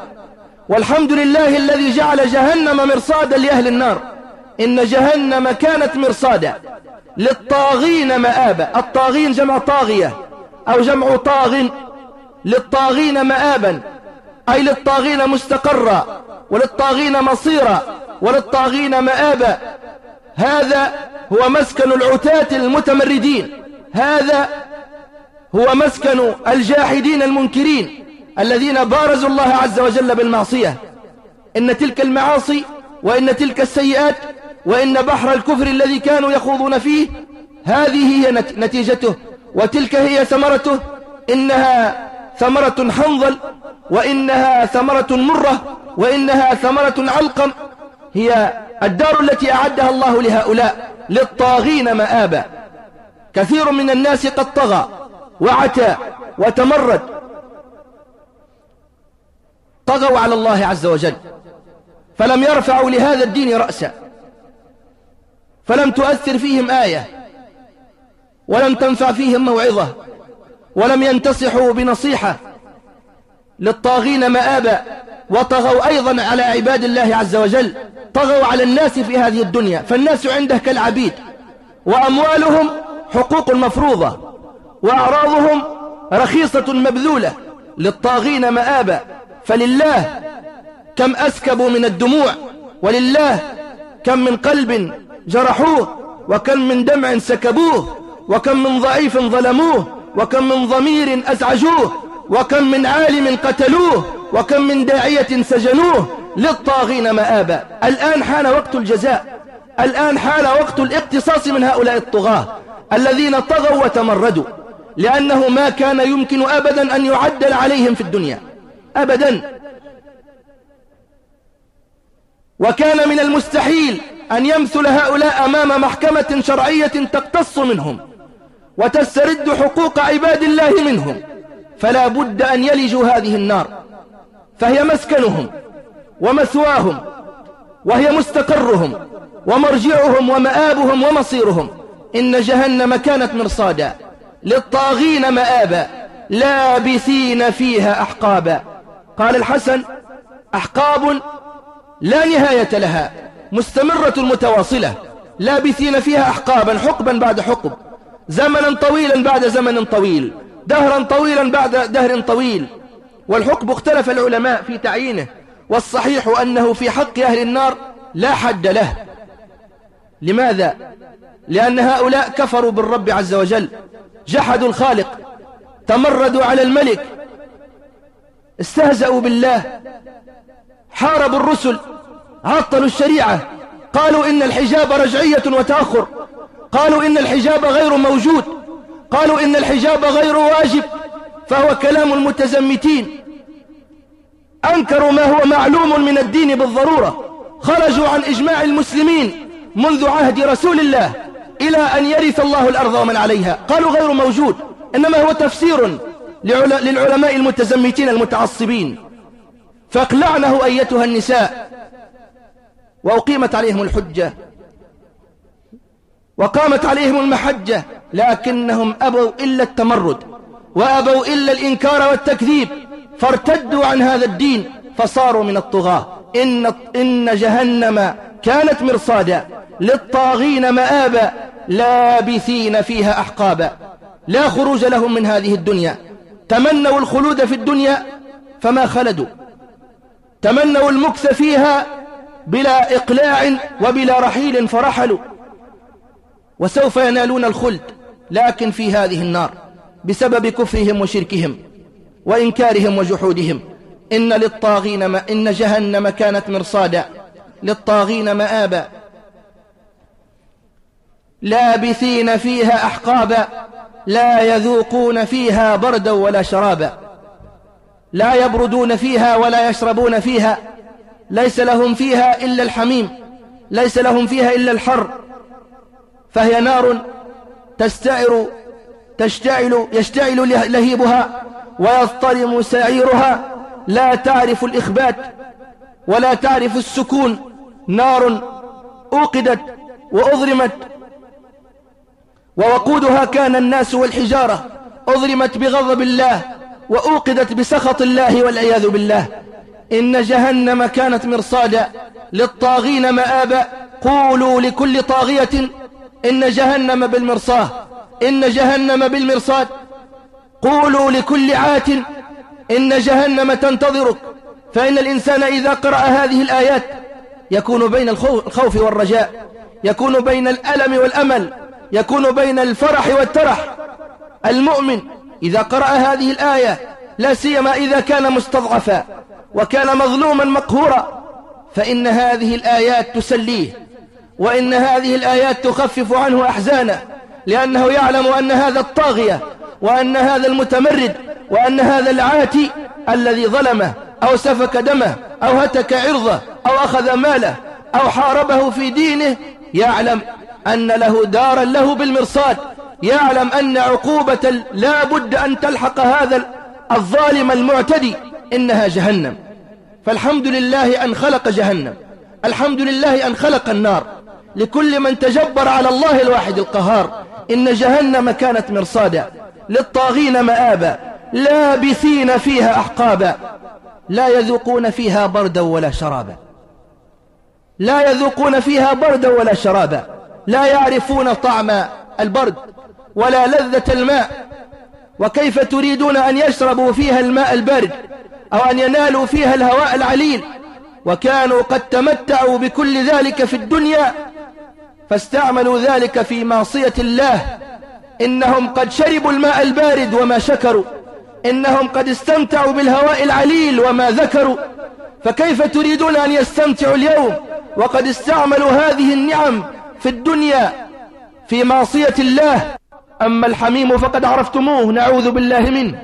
والحمد لله الذي جعل جهنم مرصادا لأهل النار. إن جهنم كانت مرصادا للطاغين مآبا. الطاغين جمع طاغية أو جمع طاغ للطاغين مآبا. أي للطاغين مستقرا وللطاغين مصيرا وللطاغين مآبا. هذا هو مسكن العتاة المتمردين. هذا هو مسكن الجاحدين المنكرين الذين بارزوا الله عز وجل بالمعصية. إن تلك المعاصي وإن تلك السيئات وإن بحر الكفر الذي كانوا يخوضون فيه هذه هي نتيجته. وتلك هي ثمرته إنها ثمرة حنظل وإنها ثمرة مرة وإنها ثمرة علقم. هي الدار التي أعدها الله لهؤلاء للطاغين مآبا. كثير من الناس قد طغى وعتى وتمرد. طغوا على الله عز وجل. فلم يرفعوا لهذا الدين رأسا. فلم تؤثر فيهم آية. ولم تنفع فيهم موعظة. ولم ينتصحوا بنصيحة للطاغين مآبا وطغوا أيضا على عباد الله عز وجل طغوا على الناس في هذه الدنيا. فالناس عنده كالعبيد وأموالهم حقوق مفروضة وأعراضهم رخيصة مبذولة للطاغين مآبا فلله كم أسكبوا من الدموع ولله كم من قلب جرحوه وكم من دمع سكبوه وكم من ضعيف ظلموه. وكم من ضمير أزعجوه وكم من عالم قتلوه وكم من داعية سجنوه للطاغين مآبا. الآن حان وقت الجزاء. الآن حان وقت الاقتصاص من هؤلاء الطغاة الذين طغوا وتمردوا لأنه ما كان يمكن أبدا أن يعدل عليهم في الدنيا. أبدا. وكان من المستحيل أن يمثل هؤلاء أمام محكمة شرعية تقتص منهم. وتسترد حقوق عباد الله منهم فلا بد أن يلجوا هذه النار فهي مسكنهم ومثواهم وهي مستقرهم ومرجعهم ومآبهم ومصيرهم. إن جهنم كانت مرصادا للطاغين مآبا لابثين فيها أحقابا. قال الحسن أحقاب لا نهاية لها مستمرة متواصلة لابثين فيها أحقابا حقبا بعد حقب. زمنا طويلا بعد زمن طويل دهرا طويلا بعد دهر طويل. والحقب اختلف العلماء في تعيينه والصحيح أنه في حق أهل النار لا حد له. لماذا؟ لأن هؤلاء كفروا بالرب عز وجل. جحدوا الخالق تمردوا على الملك استهزأوا بالله حاربوا الرسل عطلوا الشريعة قالوا إن الحجاب رجعية وتأخر. قالوا إن الحجاب غير موجود. قالوا إن الحجاب غير واجب. فهو كلام المتزمتين. أنكروا ما هو معلوم من الدين بالضرورة. خرجوا عن إجماع المسلمين منذ عهد رسول الله إلى أن يرث الله الأرض ومن عليها. قالوا غير موجود. إنما هو تفسير للعلماء المتزمتين المتعصبين. فاقلعنه أيتها النساء. وأقيمت عليهم الحجة. وقامت عليهم المحجة لكنهم أبوا إلا التمرد وأبوا إلا الإنكار والتكذيب فارتدوا عن هذا الدين فصاروا من الطغاة. إن, إن جهنم كانت مرصادا للطاغين مآبا لابثين فيها أحقابا. لا خروج لهم من هذه الدنيا. تمنوا الخلود في الدنيا فما خلدوا. تمنوا المكث فيها بلا إقلاع وبلا رحيل فرحلوا. وسوف ينالون الخلد لكن في هذه النار بسبب كفرهم وشركهم وإنكارهم وجحودهم. إن للطاغين ما إن جهنم كانت مرصادا للطاغين مآبا. لابثين فيها أحقابا لا يذوقون فيها بردا ولا شرابا. لا يبردون فيها ولا يشربون فيها. ليس لهم فيها إلا الحميم ليس لهم فيها إلا الحر. فهي نار تستعر تشتعل يشتعل لهيبها ويضطرم سعيرها. لا تعرف الإخبات ولا تعرف السكون. نار أوقدت وأضرمت ووقودها كان الناس والحجارة. أضرمت بغضب الله وأوقدت بسخط الله والعياذ بالله. إن جهنم كانت مرصادا للطاغين مآبا. قولوا لكل طاغية إن جهنم بالمرصاه إن جهنم بالمرصاد. قولوا لكل عات إن جهنم تنتظرك. فإن الإنسان إذا قرأ هذه الآيات يكون بين الخوف والرجاء يكون بين الألم والأمل يكون بين الفرح والترح. المؤمن إذا قرأ هذه الآية لا سيما إذا كان مستضعفا وكان مظلوما مقهورا فإن هذه الآيات تسليه. وإن هذه الآيات تخفف عنه أحزانه لأنه يعلم أن هذا الطاغية وأن هذا المتمرد وأن هذا العاتي الذي ظلمه أو سفك دمه أو هتك عرضه أو أخذ ماله أو حاربه في دينه يعلم أن له دارا له بالمرصاد يعلم أن عقوبة لا بد أن تلحق هذا الظالم المعتدي إنها جهنم. فالحمد لله أن خلق جهنم. الحمد لله أن خلق النار. لكل من تجبر على الله الواحد القهار. إن جهنم كانت مرصادا. للطاغين مآبا. لابثين فيها أحقابا. لا يذوقون فيها بردا ولا شرابا. لا يذوقون فيها بردا ولا شرابا. لا يعرفون طعم البرد ولا لذة الماء. وكيف تريدون أن يشربوا فيها الماء البارد أو أن ينالوا فيها الهواء العليل؟ وكانوا قد تمتعوا بكل ذلك في الدنيا فاستعملوا ذلك في معصية الله. إنهم قد شربوا الماء البارد وما شكروا. إنهم قد استمتعوا بالهواء العليل وما ذكروا. فكيف تريدون أن يستمتعوا اليوم؟ وقد استعملوا هذه النعم في الدنيا في معصية الله. أما الحميم فقد عرفتموه نعوذ بالله منه.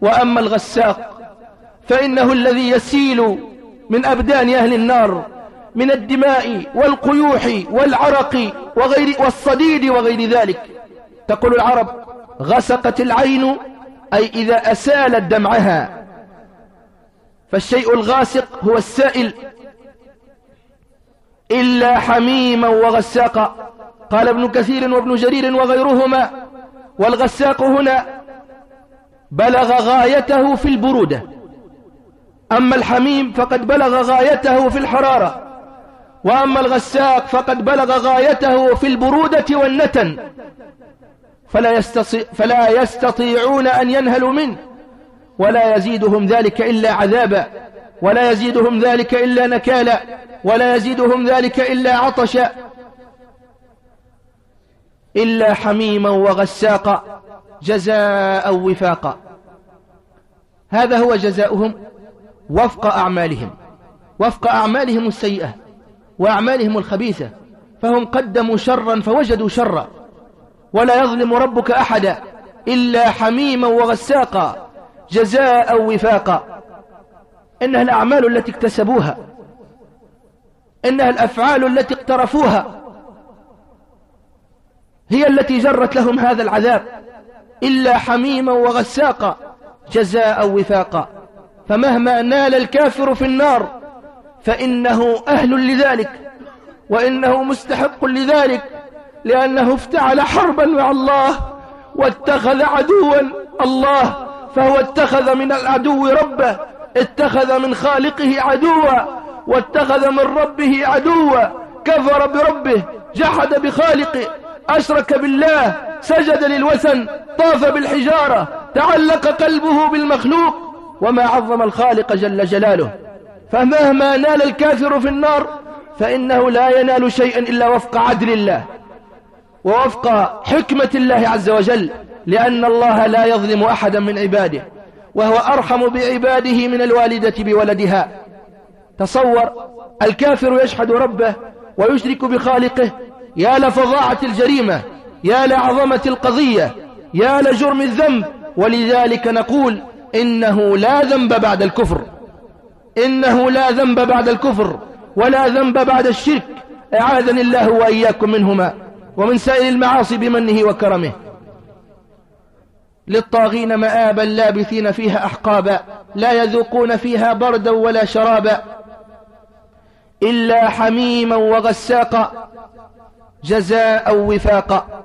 وأما الغساق فإنه الذي يسيل من أبدان أهل النار. من الدماء والقيوح والعرق وغير والصديد وغير ذلك. تقول العرب غسقت العين أي إذا أسالت دمعها. فالشيء الغاسق هو السائل. إلا حميما وغساقا. قال ابن كثير وابن جرير وغيرهما. والغساق هنا بلغ غايته في البرودة. أما الحميم فقد بلغ غايته في الحرارة. وأما الغساق فقد بلغ غايته في البرودة والنتن فلا, يستطيع فلا يستطيعون أن ينهلوا منه ولا يزيدهم ذلك إلا عذابا ولا يزيدهم ذلك إلا نكالا ولا يزيدهم ذلك إلا عطشا. إلا حميما وغساقا جزاء وفاقا. هذا هو جزاؤهم وفق أعمالهم وفق أعمالهم السيئة. وأعمالهم الخبيثة فهم قدموا شرا فوجدوا شرا. ولا يظلم ربك أحدا إلا حميما وغساقا جزاء وفاقا. إنها الأعمال التي اكتسبوها. إنها الأفعال التي اقترفوها. هي التي جرت لهم هذا العذاب. إلا حميما وغساقا جزاء وفاقا. فمهما نال الكافر في النار فإنه أهل لذلك وإنه مستحق لذلك لأنه افتعل حربا مع الله واتخذ عدوا الله فهو اتخذ من العدو ربه اتخذ من خالقه عدوا واتخذ من ربه عدوا كفر بربه جحد بخالقه أشرك بالله سجد للوثن طاف بالحجارة تعلق قلبه بالمخلوق وما عظم الخالق جل جلاله. فمهما نال الكافر في النار فإنه لا ينال شيئا إلا وفق عدل الله ووفق حكمة الله عز وجل لأن الله لا يظلم أحدا من عباده وهو أرحم بعباده من الوالدة بولدها. تصور الكافر يشحد ربه ويشرك بخالقه يا لفظاعة الجريمة يا لعظمة القضية يا لجرم الذنب ولذلك نقول إنه لا ذنب بعد الكفر. إنه لا ذنب بعد الكفر ولا ذنب بعد الشرك. أعاذني الله وإياكم منهما ومن سائر المعاصي بمنه وكرمه. للطاغين مآبا لابثين فيها أحقابا لا يذوقون فيها بردا ولا شرابا إلا حميما وغساقا جزاء وفاقا.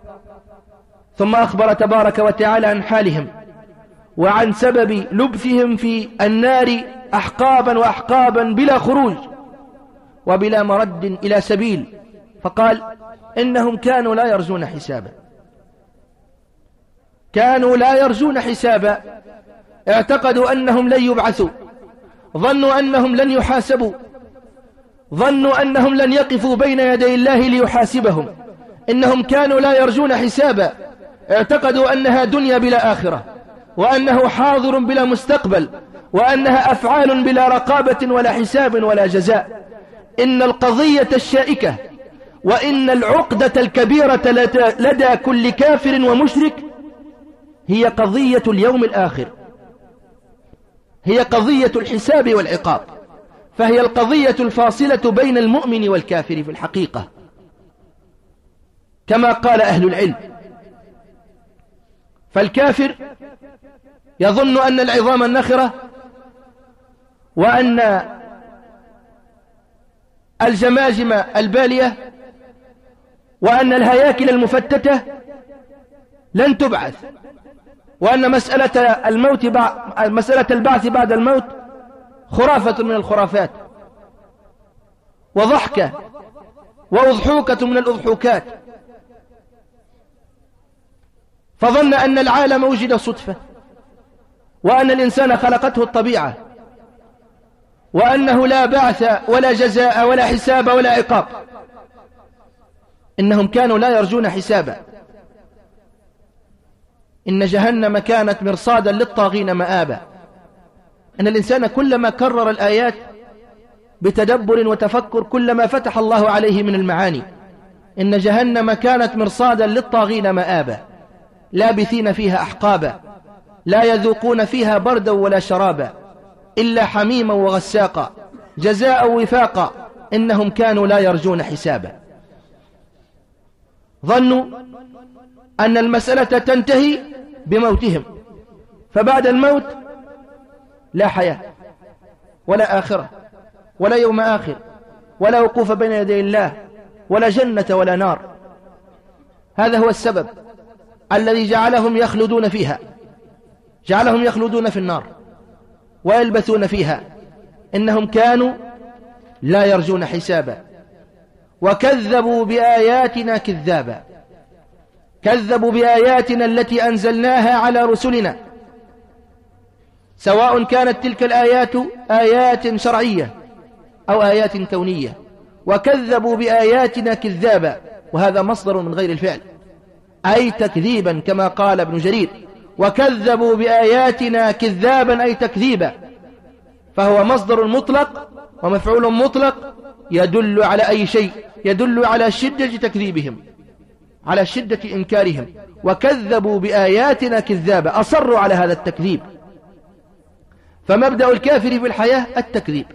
ثم أخبر تبارك وتعالى عن حالهم. وعن سبب لبثهم في النار أحقابا وأحقابا بلا خروج وبلا مرد إلى سبيل. فقال إنهم كانوا لا يرجون حسابا. كانوا لا يرجون حسابا. اعتقدوا أنهم لن يبعثوا. ظنوا أنهم لن يحاسبوا. ظنوا أنهم لن يقفوا بين يدي الله ليحاسبهم. إنهم كانوا لا يرجون حسابا. اعتقدوا أنها دنيا بلا آخرة. وأنه حاضر بلا مستقبل وأنها أفعال بلا رقابة ولا حساب ولا جزاء. إن القضية الشائكة وإن العقدة الكبيرة لدى كل كافر ومشرك هي قضية اليوم الآخر. هي قضية الحساب والعقاب. فهي القضية الفاصلة بين المؤمن والكافر في الحقيقة. كما قال أهل العلم فالكافر يظن أن العظام النخرة وأن الجماجم البالية وأن الهياكل المفتتة لن تبعث وأن مسألة الموت مسألة البعث بعد الموت خرافة من الخرافات وضحكة وأضحوكة من الأضحوكات. فظن أن العالم وجد صدفة. وأن الإنسان خلقته الطبيعة وأنه لا بعث ولا جزاء ولا حساب ولا عقاب. إنهم كانوا لا يرجون حسابا. إن جهنم كانت مرصادا للطاغين مآبا. أن الإنسان كلما كرر الآيات بتدبر وتفكر كلما فتح الله عليه من المعاني إن جهنم كانت مرصادا للطاغين مآبا. لابثين فيها أحقابا. لا يذوقون فيها بردا ولا شرابا إلا حميما وغساقا جزاء وفاقا إنهم كانوا لا يرجون حسابا. ظنوا أن المسألة تنتهي بموتهم فبعد الموت لا حياة ولا آخرة ولا يوم آخر ولا وقوف بين يدي الله ولا جنة ولا نار. هذا هو السبب الذي جعلهم يخلدون فيها. جعلهم يخلدون في النار ويلبثون فيها إنهم كانوا لا يرجون حسابا وكذبوا بآياتنا كذابا كذبوا بآياتنا التي أنزلناها على رسلنا سواء كانت تلك الآيات آيات شرعية أو آيات كونية وكذبوا بآياتنا كذابا وهذا مصدر من غير الفعل أي تكذيبا كما قال ابن جرير وكذبوا بآياتنا كذابا أي تكذيبا. فهو مصدر مطلق ومفعول مطلق يدل على أي شيء؟ يدل على شدة تكذيبهم على شدة إنكارهم. وكذبوا بآياتنا كذابا أصروا على هذا التكذيب. فمبدأ الكافر في الحياة التكذيب.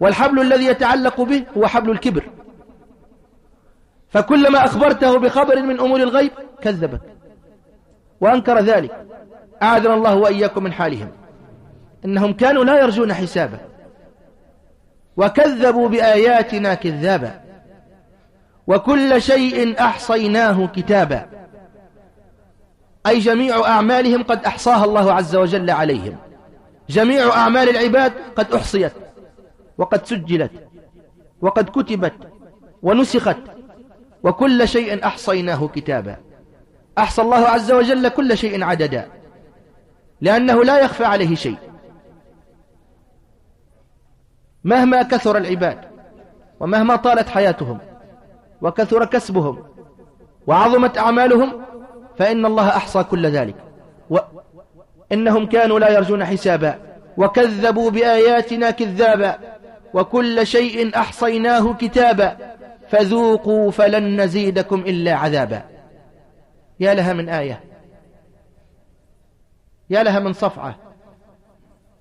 والحبل الذي يتعلق به هو حبل الكبر. فكلما أخبرته بخبر من أمور الغيب كذبك. وأنكر ذلك. أعاذنا الله وإياكم من حالهم. إنهم كانوا لا يرجون حسابا. وكذبوا بآياتنا كذابا. وكل شيء أحصيناه كتابا. أي جميع أعمالهم قد أحصاها الله عز وجل عليهم. جميع أعمال العباد قد أحصيت وقد سجلت وقد كتبت ونسخت. وكل شيء أحصيناه كتابا. أحصى الله عز وجل كل شيء عددا لأنه لا يخفى عليه شيء. مهما كثر العباد ومهما طالت حياتهم وكثر كسبهم وعظمت أعمالهم فإن الله أحصى كل ذلك. وإنهم كانوا لا يرجون حسابا وكذبوا بآياتنا كذابا وكل شيء أحصيناه كتابا فذوقوا فلن نزيدكم إلا عذابا. يا لها من آية. يا لها من صفعة.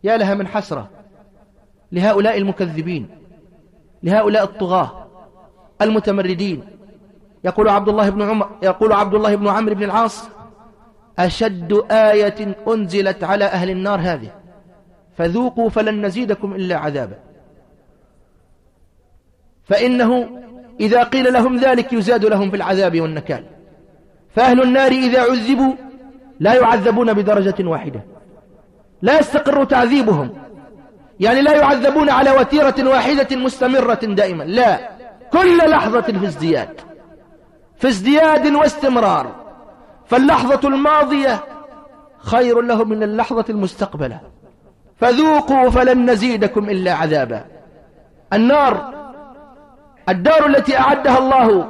يا لها من حسرة. لهؤلاء المكذبين. لهؤلاء الطغاة. المتمردين. يقول عبد الله بن عمر يقول عبد الله بن عمرو بن العاص أشد آية أنزلت على أهل النار هذه. فذوقوا فلن نزيدكم إلا عذابا. فإنه إذا قيل لهم ذلك يزاد لهم في العذاب والنكال. فأهل النار إذا عذبوا لا يعذبون بدرجة واحدة. لا يستقر تعذيبهم. يعني لا يعذبون على وتيرة واحدة مستمرة دائما. لا. كل لحظة في ازدياد. في ازدياد واستمرار. فاللحظة الماضية خير لهم من اللحظة المستقبلة. فذوقوا فلن نزيدكم إلا عذابا. النار الدار التي أعدها الله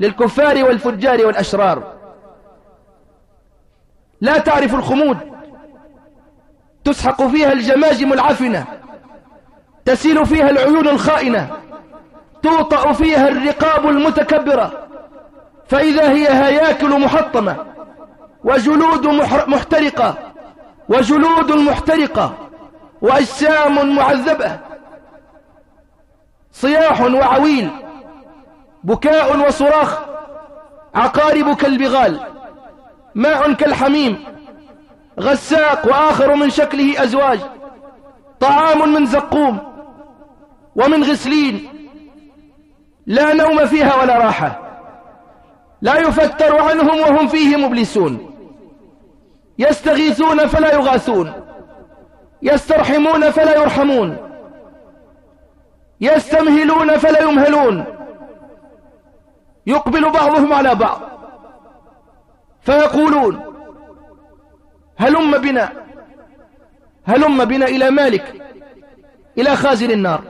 للكفار والفجار والأشرار. لا تعرف الخمود. تسحق فيها الجماجم العفنة. تسيل فيها العيون الخائنة. توطأ فيها الرقاب المتكبرة فإذا هي هياكل محطمة. وجلود محترقة. وجلود محترقة. وأجسام معذبة. صياح وعويل. بكاء وصراخ. عقارب كالبغال. ماء كالحميم غساق وآخر من شكله أزواج طعام من زقوم ومن غسلين لا نوم فيها ولا راحة لا يفتر عنهم وهم فيه مبلسون يستغيثون فلا يغاثون يسترحمون فلا يرحمون يستمهلون فلا يمهلون يقبل بعضهم على بعض. فيقولون هلم بنا هلم بنا إلى مالك إلى خازن النار.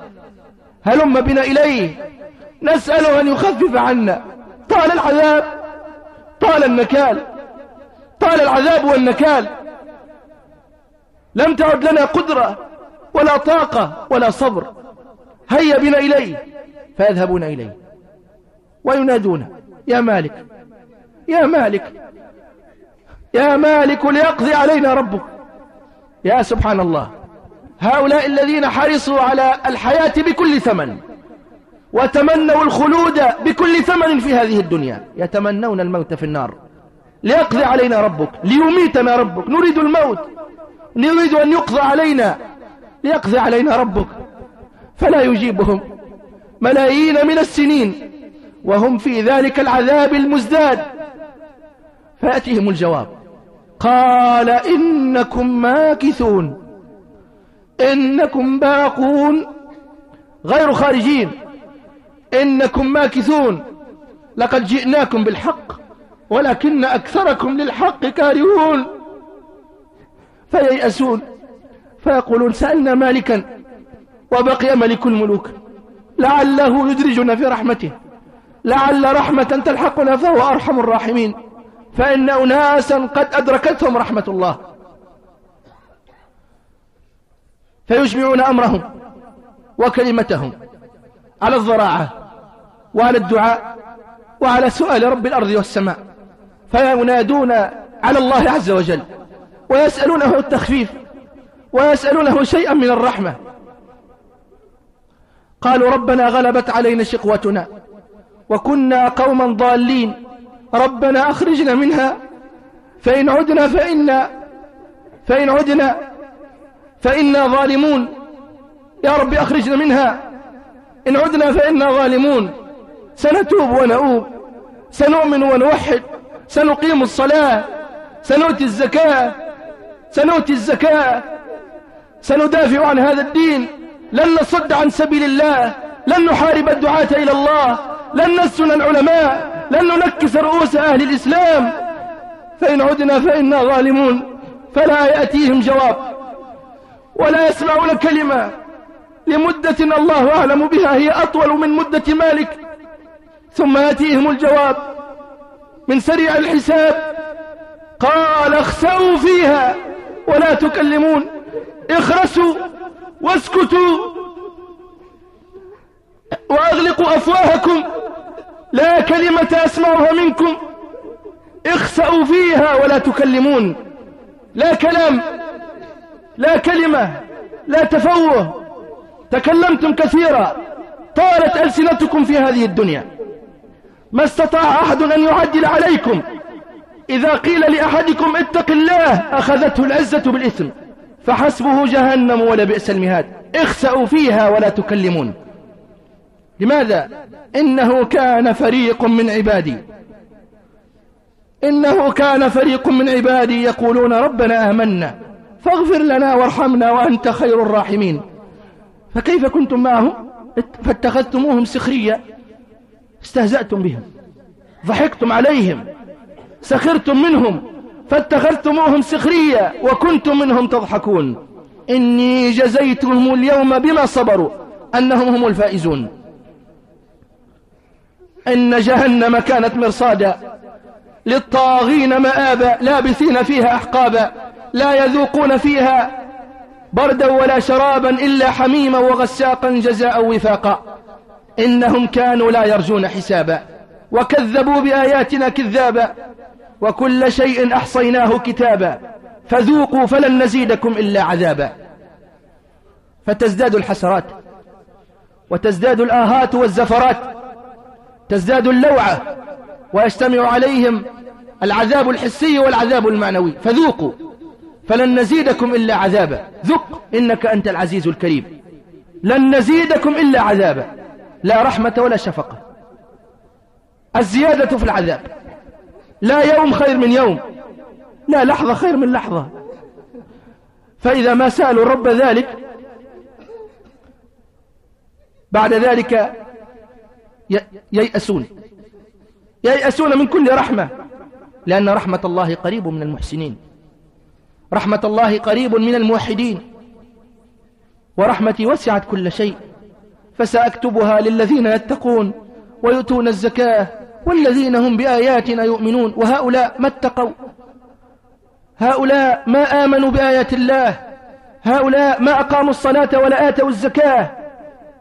هلم بنا إليه نسأله أن يخفف عنا. طال العذاب طال النكال طال العذاب والنكال. لم تعد لنا قدرة ولا طاقة ولا صبر. هيا بنا إليه فيذهبون إليه. وينادون يا مالك يا مالك يا مالك ليقضي علينا ربك. يا سبحان الله هؤلاء الذين حرصوا على الحياة بكل ثمن وتمنوا الخلود بكل ثمن في هذه الدنيا. يتمنون الموت في النار. ليقضي علينا ربك. ليميتنا ربك. نريد الموت. نريد أن يقضى علينا. ليقضي علينا ربك. فلا يجيبهم ملايين من السنين وهم في ذلك العذاب المزداد. فيأتيهم الجواب. قال إنكم ماكثون. إنكم باقون. غير خارجين. إنكم ماكثون. لقد جئناكم بالحق ولكن أكثركم للحق كارهون. فييأسون. فيقولون سألنا مالكا وبقي ملك الملوك. لعله يدرجنا في رحمته. لعل رحمة تلحقنا فهو أرحم الراحمين. فإن أناسا قد أدركتهم رحمة الله. فيجمعون أمرهم وكلمتهم على الضراعة وعلى الدعاء وعلى سؤال رب الأرض والسماء. فينادون على الله عز وجل ويسألونه التخفيف ويسألونه شيئا من الرحمة. قالوا ربنا غلبت علينا شقوتنا وكنا قوما ضالين ربنا أخرجنا منها فإن عدنا فإنا فإن عدنا فإنا ظالمون. يا رب أخرجنا منها إن عدنا فإنا ظالمون. سنتوب ونؤوب سنؤمن ونوحد سنقيم الصلاة سنؤتي الزكاة سنؤتي الزكاة. سندافع عن هذا الدين لن نصد عن سبيل الله لن نحارب الدعاة إلى الله لن نسن العلماء. لن ننكس رؤوس أهل الإسلام. فإن عدنا فإنا ظالمون. فلا يأتيهم جواب. ولا يسمعون كلمة. لمدة الله أعلم بها هي أطول من مدة مالك. ثم يأتيهم الجواب. من سريع الحساب. قال اخسأوا فيها ولا تكلمون. اخرسوا واسكتوا. وأغلقوا أفواهكم. لا كلمة أسمعها منكم. اخسأوا فيها ولا تكلمون. لا كلام لا كلمة لا تفوه. تكلمتم كثيرا. طالت ألسنتكم في هذه الدنيا. ما استطاع أحد أن يعدل عليكم. إذا قيل لأحدكم اتق الله أخذته العزة بالإثم. فحسبه جهنم ولبئس المهاد. اخسأوا فيها ولا تكلمون. لماذا؟ إنه كان فريق من عبادي. إنه كان فريق من عبادي يقولون ربنا آمنا فاغفر لنا وارحمنا وأنت خير الراحمين. فكيف كنتم معهم؟ فاتخذتموهم سخريا استهزأتم بهم ضحكتم عليهم سخرتم منهم فاتخذتموهم سخريا وكنتم منهم تضحكون. إني جزيتهم اليوم بما صبروا أنهم هم الفائزون. إن جهنم كانت مرصادا للطاغين مآبا لابثين فيها أحقابا لا يذوقون فيها بردا ولا شرابا إلا حميما وغساقا جزاء وفاقا إنهم كانوا لا يرجون حسابا وكذبوا بآياتنا كذابا وكل شيء أحصيناه كتابا فذوقوا فلن نزيدكم إلا عذابا فتزداد الحسرات وتزداد الآهات والزفرات تزداد اللوعة ويجتمع عليهم العذاب الحسي والعذاب المعنوي. فذوقوا فلن نزيدكم إلا عذابا. ذق إنك أنت العزيز الكريم. لن نزيدكم إلا عذابا. لا رحمة ولا شفقة. الزيادة في العذاب. لا يوم خير من يوم. لا لحظة خير من لحظة. فإذا ما سألوا الرب ذلك بعد ذلك ييأسون. ييأسون من كل رحمة. لأن رحمة الله قريب من المحسنين. رحمة الله قريب من الموحدين. ورحمتي وسعت كل شيء. فسأكتبها للذين يتقون. ويؤتون الزكاة. والذين هم بآياتنا يؤمنون. وهؤلاء ما اتقوا. هؤلاء ما آمنوا بآيات الله. هؤلاء ما أقاموا الصلاة ولا آتوا الزكاة.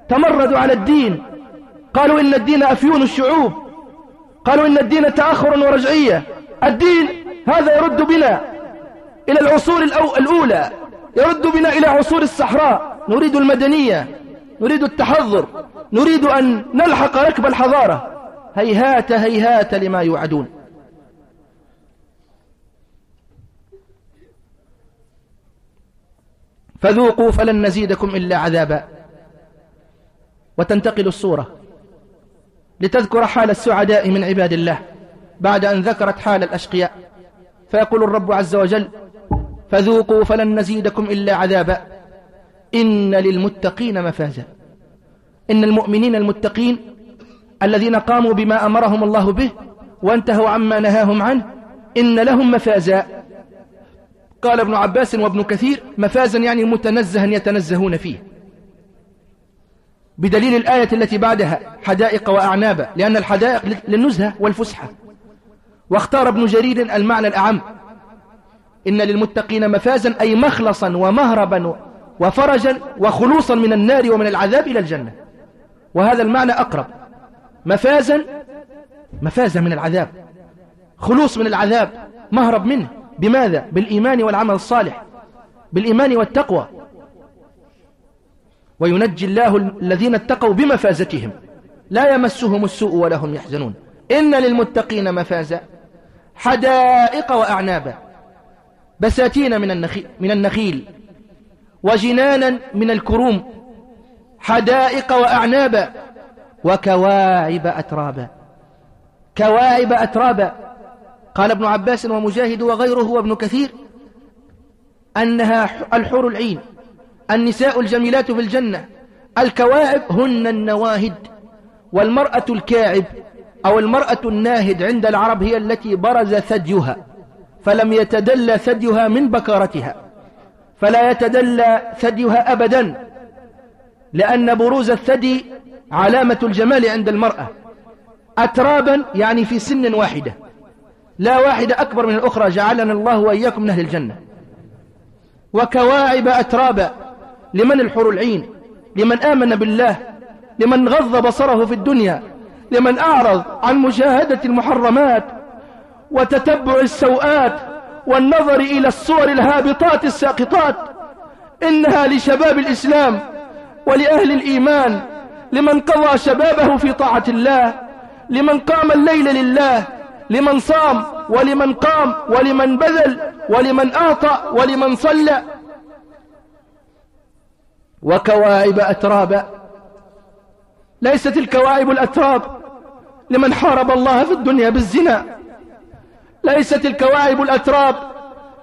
تمردوا على الدين. قالوا إن الدين أفيون الشعوب. قالوا إن الدين تأخر ورجعية. الدين هذا يرد بنا إلى العصور الأولى. يرد بنا إلى عصور الصحراء. نريد المدنية. نريد التحضر. نريد أن نلحق ركب الحضارة. هيهات هيهات لما يوعدون. فذوقوا فلن نزيدكم إلا عذابا. وتنتقل الصورة. لتذكر حال السعداء من عباد الله بعد أن ذكرت حال الأشقياء. فيقول الرب عز وجل فذوقوا فلن نزيدكم إلا عذابا. إن للمتقين مفازا. إن المؤمنين المتقين الذين قاموا بما أمرهم الله به وانتهوا عما نهاهم عنه إن لهم مفازا. قال ابن عباس وابن كثير مفازا يعني متنزها يتنزهون فيه. بدليل الآية التي بعدها حدائق وأعنابا لأن الحدائق للنزهة والفسحة. واختار ابن جرير المعنى الأعم. إن للمتقين مفازا أي مخلصا ومهربا وفرجا وخلوصا من النار ومن العذاب إلى الجنة. وهذا المعنى أقرب. مفازا مفازا من العذاب. خلوص من العذاب مهرب منه. بماذا؟ بالإيمان والعمل الصالح. بالإيمان والتقوى. وينجي الله الذين اتقوا بمفازتهم. لا يمسهم السوء ولا هم يحزنون. إن للمتقين مفازا حدائق وأعنابا بساتين من النخيل, من النخيل وجنانا من الكروم حدائق وأعنابا وكواعب أترابا. كواعب أترابا. قال ابن عباس ومجاهد وغيره وابن كثير أنها الحور العين. النساء الجميلات في الجنة الكواعب هن النواهد والمرأة الكاعب أو المرأة الناهد عند العرب هي التي برز ثديها فلم يتدلى ثديها من بكارتها فلا يتدلى ثديها أبدا لأن بروز الثدي علامة الجمال عند المرأة أترابا يعني في سن واحدة لا واحدة أكبر من الأخرى جعلنا الله وإياكم من أهل الجنة. وكواعب أترابا لمن الحر العين لمن آمن بالله لمن غض بصره في الدنيا لمن أعرض عن مشاهدة المحرمات وتتبع السوءات والنظر إلى الصور الهابطات الساقطات. إنها لشباب الإسلام ولأهل الإيمان لمن قضى شبابه في طاعة الله لمن قام الليل لله لمن صام ولمن قام ولمن بذل ولمن أعطى ولمن صلى. وكواعب أترابا ليست الكواعب الأتراب لمن حارب الله في الدنيا بالزنا. ليست الكواعب الأتراب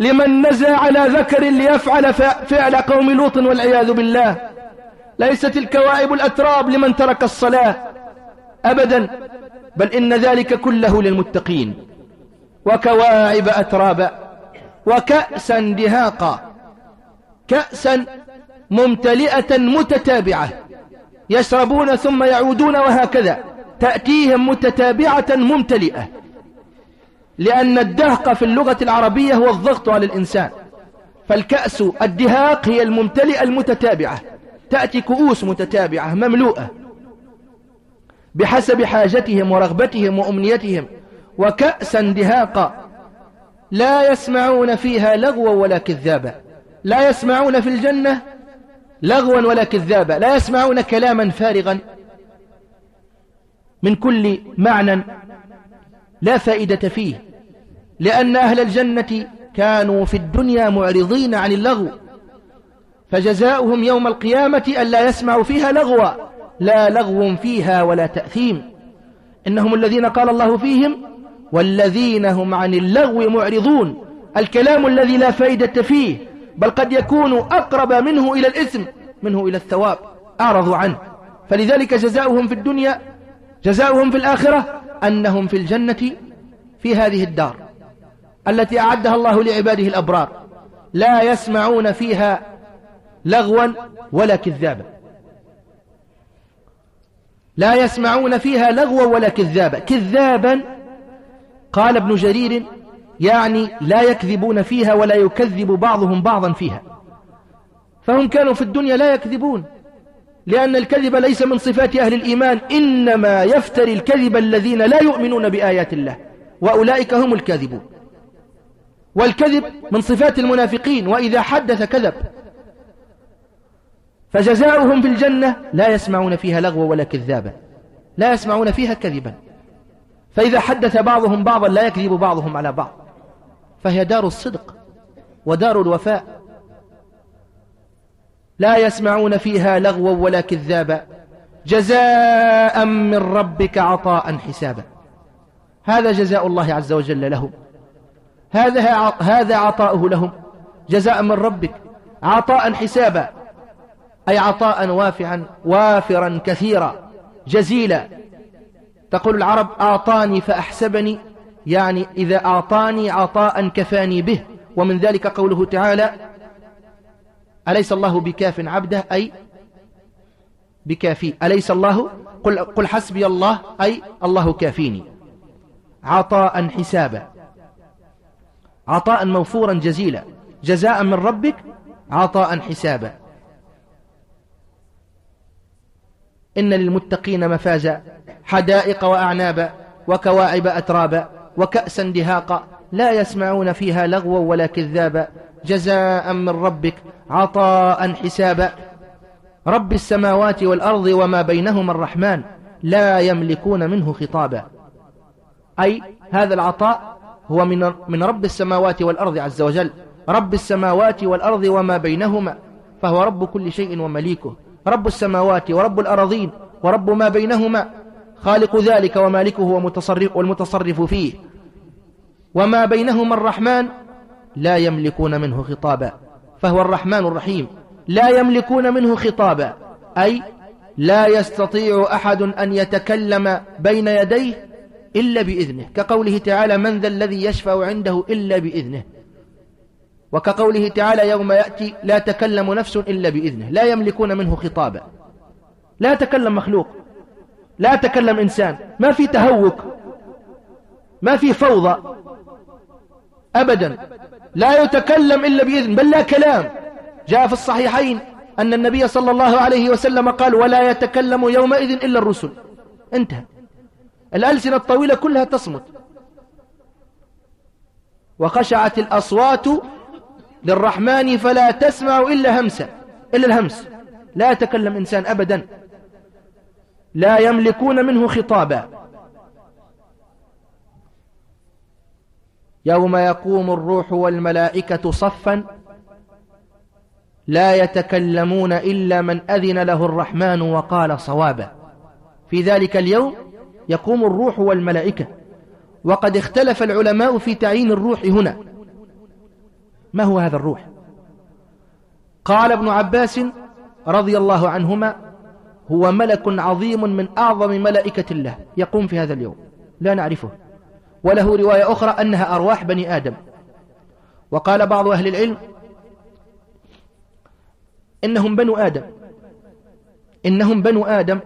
لمن نزى على ذكر ليفعل فعل قوم لوط والعياذ بالله. ليست الكواعب الأتراب لمن ترك الصلاة أبدا بل إن ذلك كله للمتقين. وكواعب أترابا وكأسا دهاقا. كأسا ممتلئة متتابعة. يشربون ثم يعودون وهكذا. تأتيهم متتابعة ممتلئة. لأن الدهق في اللغة العربية هو الضغط على الإنسان. فالكأس الدهاق هي الممتلئة المتتابعة. تأتي كؤوس متتابعة مملوءة. بحسب حاجتهم ورغبتهم وأمنيتهم. وكأسا دهاقا. لا يسمعون فيها لغوا ولا كذابا. لا يسمعون في الجنة لغوا ولا كذابا لا يسمعون كلاما فارغا من كل معنى لا فائدة فيه لأن أهل الجنة كانوا في الدنيا معرضين عن اللغو فجزاؤهم يوم القيامة ألا يسمعوا فيها لغوا لا لغو فيها ولا تأثيم. إنهم الذين قال الله فيهم والذين هم عن اللغو معرضون الكلام الذي لا فائدة فيه بل قد يكون أقرب منه إلى الإثم منه إلى الثواب أعرضوا عنه. فلذلك جزاؤهم في الدنيا جزاؤهم في الآخرة أنهم في الجنة في هذه الدار التي أعدها الله لعباده الأبرار. لا يسمعون فيها لغوا ولا كذابا. لا يسمعون فيها لغوا ولا كذابا. كذابا قال ابن جرير يعني لا يكذبون فيها ولا يكذب بعضهم بعضا فيها. فهم كانوا في الدنيا لا يكذبون لأن الكذب ليس من صفات أهل الإيمان إنما يفتري الكذب الذين لا يؤمنون بآيات الله وأولئك هم الكاذبون. والكذب من صفات المنافقين وإذا حدث كذب فجزاؤهم في الجنة لا يسمعون فيها لغوا ولا كذابا لا يسمعون فيها كذبا. فإذا حدث بعضهم بعضا لا يكذب بعضهم على بعض. فهي دار الصدق ودار الوفاء. لا يسمعون فيها لغوا ولا كذابا. جزاء من ربك عطاء حسابا. هذا جزاء الله عز وجل لهم. هذا هذا عطاؤه لهم. جزاء من ربك عطاء حسابا. أي عطاء وافعا وافرا كثيرا جزيلا. تقول العرب أعطاني فأحسبني. يعني إذا أعطاني عطاء كفاني به. ومن ذلك قوله تعالى أليس الله بكاف عبده؟ أي بكافي. أليس الله؟ قل, قل حسبي الله أي الله كافيني. عطاء حسابا. عطاء موفورا جزيلا. جزاء من ربك عطاء حسابا. إن للمتقين مفازا. حدائق وأعنابا وكواعب أترابا. وكأسا دهاقا لا يسمعون فيها لغوا ولا كذابا. جزاء من ربك عطاء حسابا. رب السماوات والأرض وما بينهما الرحمن لا يملكون منه خطابا. أي هذا العطاء هو من من رب السماوات والأرض عز وجل. رب السماوات والأرض وما بينهما فهو رب كل شيء ومليكه. رب السماوات ورب الأراضين ورب ما بينهما. خالق ذلك ومالكه ومتصرف والمتصرف فيه. وما بينهما الرحمن لا يملكون منه خطابا. فهو الرحمن الرحيم. لا يملكون منه خطابا. أي لا يستطيع أحد أن يتكلم بين يديه إلا بإذنه. كقوله تعالى من ذا الذي يشفع عنده إلا بإذنه. وكقوله تعالى يوم يأتي لا تكلم نفس إلا بإذنه. لا يملكون منه خطابا. لا تكلم مخلوق. لا تكلم إنسان. ما في تهوك. ما في فوضى أبدا. لا يتكلم إلا بإذن بل لا كلام. جاء في الصحيحين أن النبي صلى الله عليه وسلم قال ولا يتكلم يومئذ إلا الرسل. انتهى. الألسنة الطويلة كلها تصمت. وخشعت الأصوات للرحمن فلا تسمع إلا همسا إلا الهمس. لا يتكلم إنسان أبدا. لا يملكون منه خطابا. يوم يقوم الروح والملائكة صفا لا يتكلمون إلا من أذن له الرحمن وقال صوابا. في ذلك اليوم يقوم الروح والملائكة. وقد اختلف العلماء في تعيين الروح هنا. ما هو هذا الروح؟ قال ابن عباس رضي الله عنهما هو ملك عظيم من أعظم ملائكة الله. يقوم في هذا اليوم. لا نعرفه. وله رواية أخرى أنها أرواح بني آدم. وقال بعض أهل العلم إنهم بنو آدم. إنهم بنو آدم.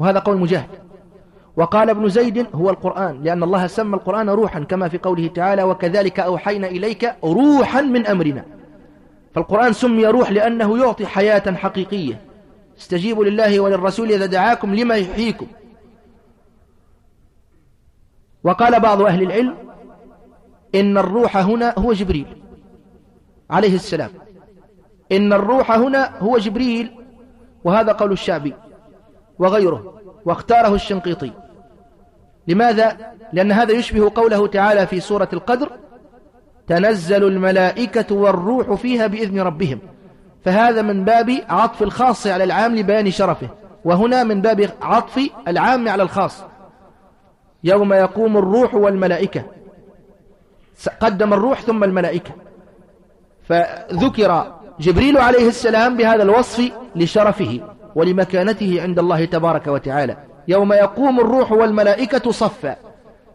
وهذا قول مجاهد. وقال ابن زيد هو القرآن لأن الله سمى القرآن روحا كما في قوله تعالى وكذلك أوحينا إليك روحا من أمرنا فالقرآن سمي روح لأنه يعطي حياة حقيقية. استجيبوا لله وللرسول إذا دعاكم لما يحييكم. وقال بعض أهل العلم إن الروح هنا هو جبريل عليه السلام. إن الروح هنا هو جبريل وهذا قول الشعبي وغيره واختاره الشنقيطي. لماذا؟ لأن هذا يشبه قوله تعالى في سورة القدر تنزل الملائكة والروح فيها بإذن ربهم. فهذا من باب عطف الخاص على العام لبيان شرفه وهنا من باب عطف العام على الخاص. يوم يقوم الروح والملائكة. قدم الروح ثم الملائكة. فذكر جبريل عليه السلام بهذا الوصف لشرفه ولمكانته عند الله تبارك وتعالى. يوم يقوم الروح والملائكة صفا.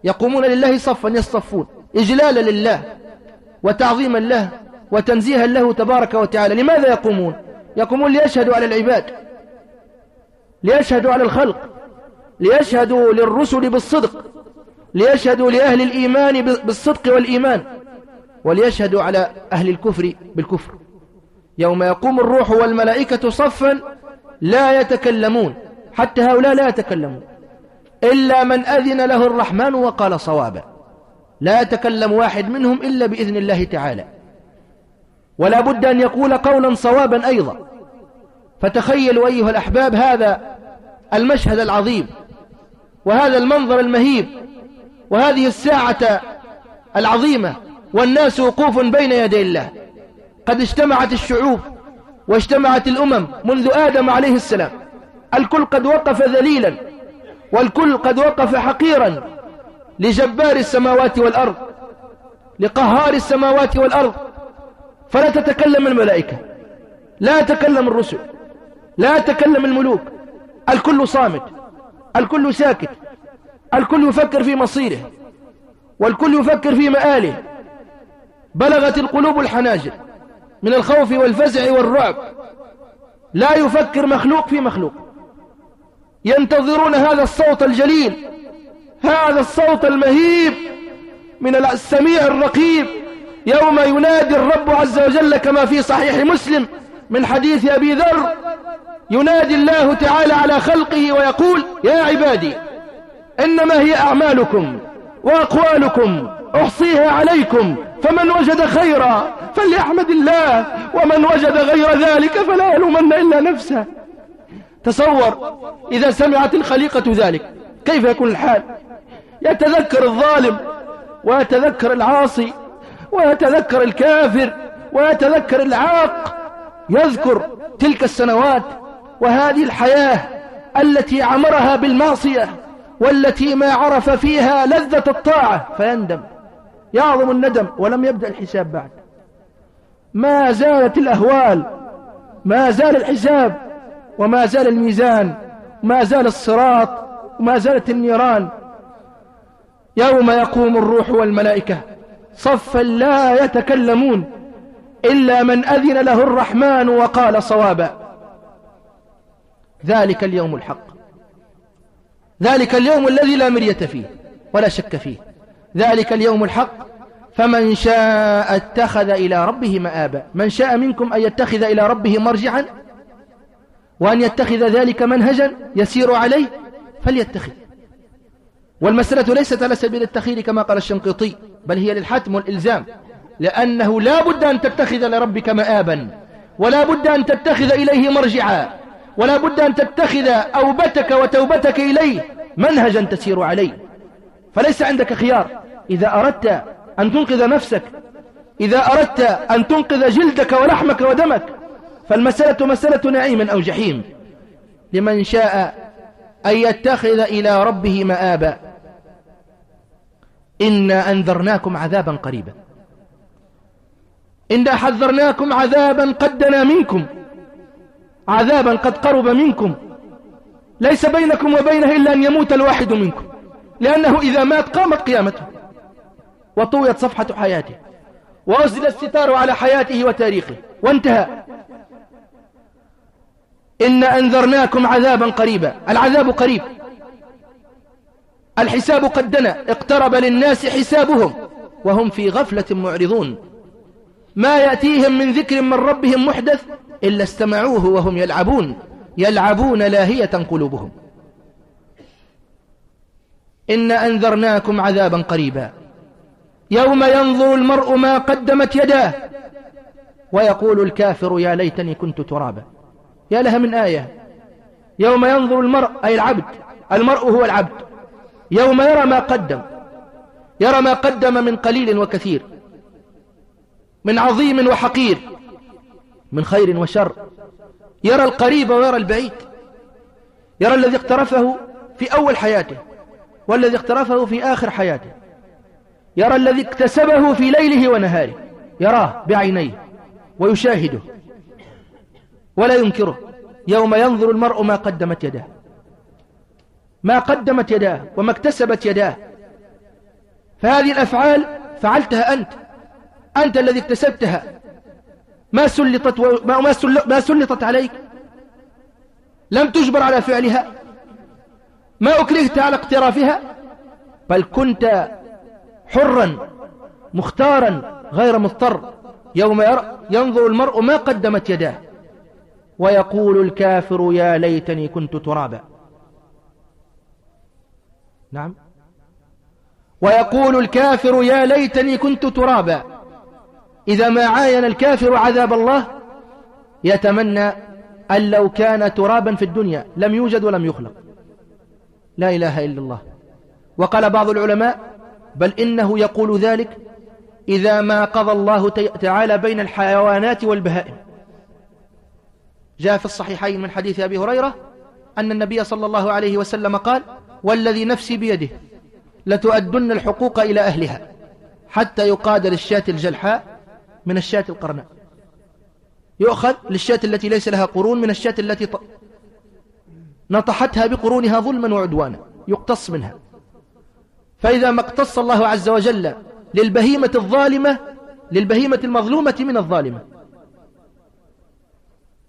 يقومون لله صفا يصطفون إجلالا لله وتعظيما له وتنزيها له تبارك وتعالى. لماذا يقومون؟ يقومون ليشهدوا على العباد ليشهدوا على الخلق. ليشهدوا للرسل بالصدق ليشهدوا لأهل الإيمان بالصدق والإيمان وليشهدوا على أهل الكفر بالكفر. يوم يقوم الروح والملائكة صفا لا يتكلمون حتى هؤلاء لا يتكلمون إلا من أذن له الرحمن وقال صوابا. لا يتكلم واحد منهم إلا بإذن الله تعالى. ولا بد أن يقول قولا صوابا أيضا. فتخيلوا أيها الأحباب هذا المشهد العظيم وهذا المنظر المهيب وهذه الساعة العظيمة والناس وقوف بين يدي الله. قد اجتمعت الشعوب واجتمعت الأمم منذ آدم عليه السلام. الكل قد وقف ذليلا والكل قد وقف حقيرا لجبار السماوات والأرض لقهار السماوات والأرض. فلا تتكلم الملائكة لا يتكلم الرسل لا يتكلم الملوك. الكل صامت الكل ساكت الكل يفكر في مصيره والكل يفكر في مآله. بلغت القلوب الحناجر من الخوف والفزع والرعب. لا يفكر مخلوق في مخلوق. ينتظرون هذا الصوت الجليل هذا الصوت المهيب من السميع الرقيب. يوم ينادي الرب عز وجل كما في صحيح مسلم من حديث أبي ذر ينادي الله تعالى على خلقه ويقول يا عبادي إنما هي أعمالكم وأقوالكم أحصيها عليكم فمن وجد خيرا فليحمد الله ومن وجد غير ذلك فلا يلومن إلا نفسه. تصور إذا سمعت الخليقة ذلك كيف يكون الحال؟ يتذكر الظالم ويتذكر العاصي ويتذكر الكافر ويتذكر العاق يذكر تلك السنوات وهذه الحياة التي عمرها بالمعصية والتي ما عرف فيها لذة الطاعة. فيندم يعظم الندم ولم يبدأ الحساب بعد. ما زالت الأهوال ما زال الحساب وما زال الميزان وما زال الصراط وما زالت النيران. يوم يقوم الروح والملائكة صفا لا يتكلمون. إلا من أذن له الرحمن وقال صوابا. ذلك اليوم الحق. ذلك اليوم الذي لا مرية فيه ولا شك فيه. ذلك اليوم الحق. فمن شاء اتخذ إلى ربه مآبا. من شاء منكم أن يتخذ إلى ربه مرجعا وأن يتخذ ذلك منهجا يسير عليه فليتخذ. والمسألة ليست على سبيل التخيل كما قال الشنقيطي بل هي للحتم والإلزام. لأنه لا بد أن تتخذ لربك مآبا ولا بد أن تتخذ إليه مرجعا ولا بد أن تتخذ أوبتك وتوبتك إليه منهجا تسير عليه. فليس عندك خيار. إذا أردت أن تنقذ نفسك إذا أردت أن تنقذ جلدك ولحمك ودمك فالمسألة مسألة نعيم أو جحيم. لمن شاء أن يتخذ إلى ربه مآبا. إنا أنذرناكم عذابا قريبا. إنا حذرناكم عذابا قد دنا منكم. عذابا قد قرب منكم. ليس بينكم وبينه إلا أن يموت الواحد منكم. لأنه إذا مات قامت قيامته. وطويت صفحة حياته. وأزل الستار على حياته وتاريخه. وانتهى. إن أنذرناكم عذابا قريبا. العذاب قريب. الحساب قد دنا. اقترب للناس حسابهم. وهم في غفلة معرضون. ما يأتيهم من ذكر من ربهم محدث إلا استمعوه وهم يلعبون يلعبون لاهية قلوبهم. إن أنذرناكم عذابا قريبا. يوم ينظر المرء ما قدمت يداه. ويقول الكافر يا ليتني كنت ترابا. يا لها من آية. يوم ينظر المرء أي العبد المرء هو العبد. يوم يرى ما قدم. يرى ما قدم من قليل وكثير. من عظيم وحقير من خير وشر. يرى القريب ويرى البعيد. يرى الذي اقترفه في أول حياته والذي اقترفه في آخر حياته. يرى الذي اكتسبه في ليله ونهاره. يراه بعينيه ويشاهده. ولا ينكره. يوم ينظر المرء ما قدمت يداه. ما قدمت يداه وما اكتسبت يداه. فهذه الأفعال فعلتها أنت. أنت الذي اكتسبتها. ما سلطت, و... ما... ما, سل... ما سلطت عليك. لم تجبر على فعلها. ما أكرهت على اقترافها. بل كنت حرا مختارا غير مضطر. يوم ينظر المرء ما قدمت يداه. ويقول الكافر يا ليتني كنت ترابا. نعم. ويقول الكافر يا ليتني كنت ترابا. إذا ما عاين الكافر عذاب الله يتمنى أن لو كان ترابا في الدنيا لم يوجد ولم يخلق. لا إله إلا الله. وقال بعض العلماء بل إنه يقول ذلك إذا ما قضى الله تعالى بين الحيوانات والبهائم. جاء في الصحيحين من حديث أبي هريرة أن النبي صلى الله عليه وسلم قال والذي نفسي بيده لتؤدن الحقوق إلى أهلها حتى يقاد للشاة الجلحاء من الشاة القرناء. يؤخذ للشاة التي ليس لها قرون من الشاة التي نطحتها بقرونها ظلما وعدوانا. يقتص منها. فإذا ما اقتص الله عز وجل للبهيمة الظالمة للبهيمة المظلومة من الظالمة.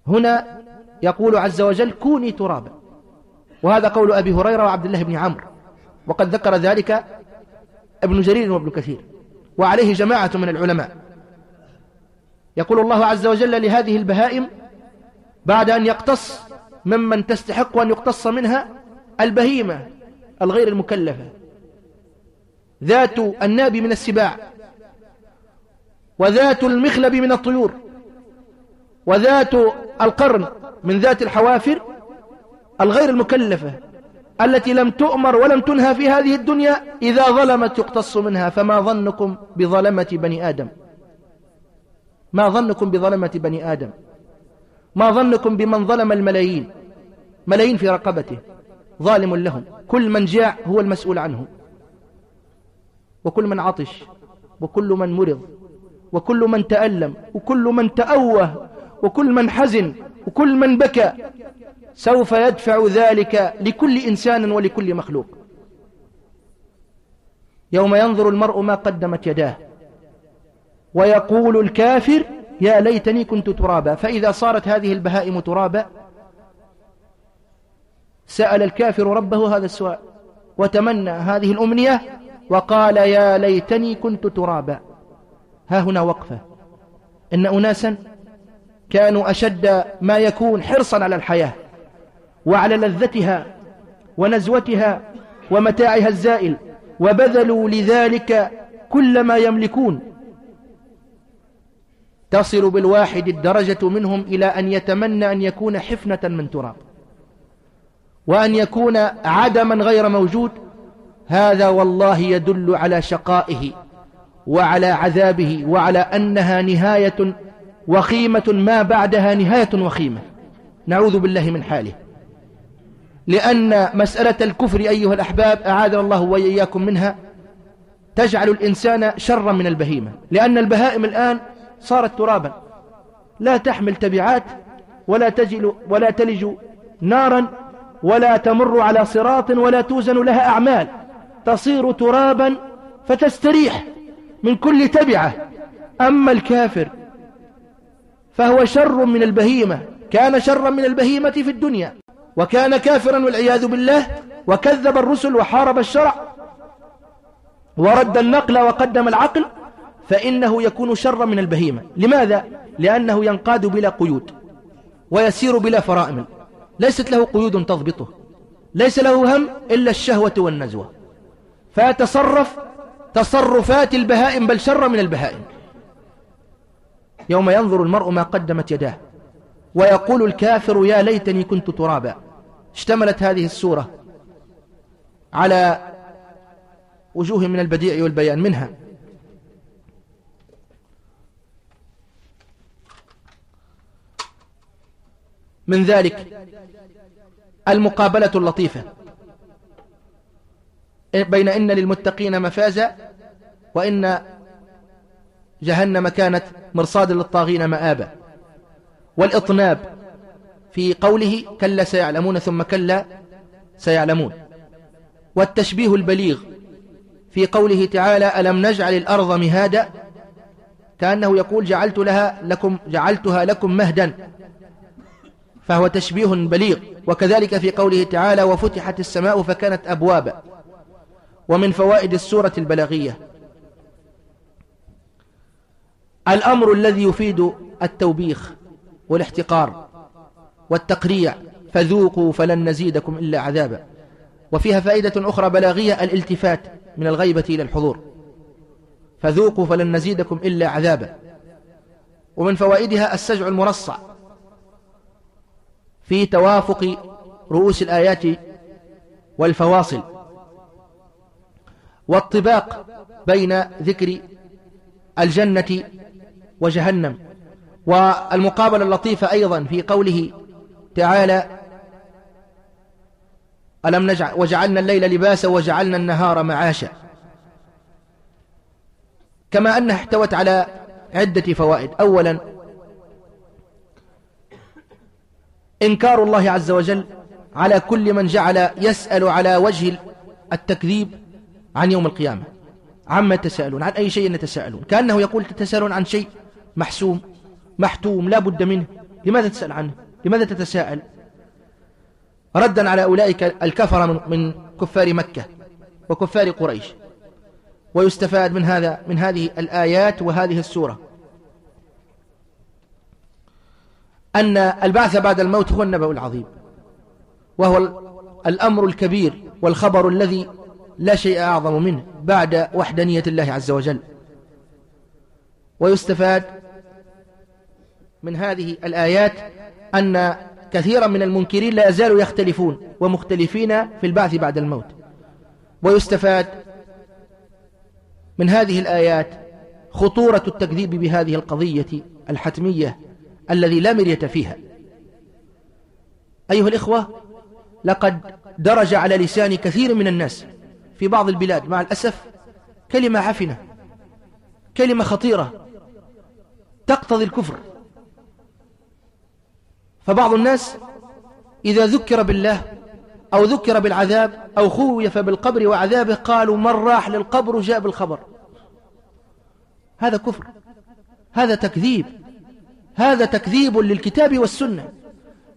هنا يقول عز وجل كوني ترابا. وهذا قول أبي هريرة وعبد الله بن عمرو. وقد ذكر ذلك ابن جرير وابن كثير. وعليه جماعة من العلماء. يقول الله عز وجل لهذه البهائم بعد أن يقتص ممن تستحق أن يقتص منها البهيمة الغير المكلفة ذات الناب من السباع وذات المخلب من الطيور وذات القرن من ذات الحوافر الغير المكلفة التي لم تؤمر ولم تنهى في هذه الدنيا إذا ظلمت يقتص منها فما ظنكم بظلمة بني آدم؟ ما ظنكم بظلمة بني آدم؟ ما ظنكم بمن ظلم الملايين؟ ملايين في رقبته ظالم لهم. كل من جاع هو المسؤول عنه. وكل من عطش وكل من مرض وكل من تألم وكل من تأوه وكل من حزن وكل من بكى سوف يدفع ذلك لكل إنسان ولكل مخلوق. يوم ينظر المرء ما قدمت يداه. ويقول الكافر يا ليتني كنت ترابا. فإذا صارت هذه البهائم ترابا سأل الكافر ربه هذا السؤال وتمنى هذه الأمنية وقال يا ليتني كنت ترابا. ها هنا وقفة. إن أناسا كانوا أشد ما يكون حرصا على الحياة وعلى لذتها ونزوتها ومتاعها الزائل وبذلوا لذلك كل ما يملكون. تصل بالواحد الدرجة منهم إلى أن يتمنى أن يكون حفنة من تراب. وأن يكون عدما غير موجود هذا والله يدل على شقائه وعلى عذابه وعلى أنها نهاية وخيمة ما بعدها نهاية وخيمة. نعوذ بالله من حاله. لأن مسألة الكفر أيها الأحباب أعاذنا الله وإياكم منها تجعل الإنسان شرا من البهيمة. لأن البهائم الآن صارت ترابا. لا تحمل تبعات ولا, تجل ولا تلج نارا ولا تمر على صراط ولا توزن لها أعمال. تصير ترابا فتستريح من كل تبعة. أما الكافر فهو شر من البهيمة. كان شرا من البهيمة في الدنيا وكان كافرا والعياذ بالله. وكذب الرسل وحارب الشرع ورد النقل وقدم العقل. فإنه يكون شرا من البهيمة. لماذا؟ لأنه ينقاد بلا قيود ويسير بلا فرائم. ليست له قيود تضبطه. ليس له هم إلا الشهوة والنزوة. فيتصرف تصرفات البهائم بل شر من البهائم. يوم ينظر المرء ما قدمت يداه ويقول الكافر يا ليتني كنت ترابا. اشتملت هذه السورة على وجوه من البديع والبيان. منها من ذلك المقابلة اللطيفة. بين إن للمتقين مفازا وإن جهنم كانت مرصاد للطاغين مآبا. والإطناب في قوله كلا سيعلمون ثم كلا سيعلمون. والتشبيه البليغ في قوله تعالى ألم نجعل الأرض مهادا كأنه يقول جعلت لها لكم جعلتها لكم مهدا. فهو تشبيه بليغ وكذلك في قوله تعالى وفتحت السماء فكانت أبوابا. ومن فوائد السورة البلاغية الأمر الذي يفيد التوبيخ والاحتقار والتقريع فذوقوا فلن نزيدكم إلا عذابا. وفيها فائدة أخرى بلاغية الالتفات من الغيبة إلى الحضور. فذوقوا فلن نزيدكم إلا عذابا. ومن فوائدها السجع المرصع في توافق رؤوس الآيات والفواصل والطباق بين ذكر الجنة وجهنم والمقابلة اللطيفة أيضا في قوله تعالى ألم نجعل وجعلنا الليل لباسا وجعلنا النهار معاشا. كما أنها احتوت على عدة فوائد. أولا إنكار الله عز وجل على كل من جعل يسأل على وجه التكذيب عن يوم القيامة. عما يتساءلون عن أي شيء يتساءلون كأنه يقول تتساءلون عن شيء محسوم محتوم لا بد منه. لماذا تسأل عنه؟ لماذا تتساءل؟ ردا على أولئك الكفر من كفار مكة وكفار قريش. ويستفاد من هذا من هذه الآيات وهذه السورة. أن البعث بعد الموت هو النبأ العظيم وهو الأمر الكبير والخبر الذي لا شيء أعظم منه بعد وحدانية الله عز وجل. ويستفاد من هذه الآيات أن كثيرا من المنكرين لا يزالوا يختلفون ومختلفين في البعث بعد الموت. ويستفاد من هذه الآيات خطورة التكذيب بهذه القضية الحتمية الذي لا مرية فيها. أيها الإخوة لقد درج على لسان كثير من الناس في بعض البلاد مع الأسف كلمة عفنة كلمة خطيرة تقتضي الكفر. فبعض الناس إذا ذكر بالله أو ذكر بالعذاب أو خوف بالقبر وعذابه قالوا من راح للقبر جاء بالخبر. هذا كفر هذا تكذيب. هذا تكذيب للكتاب والسنة.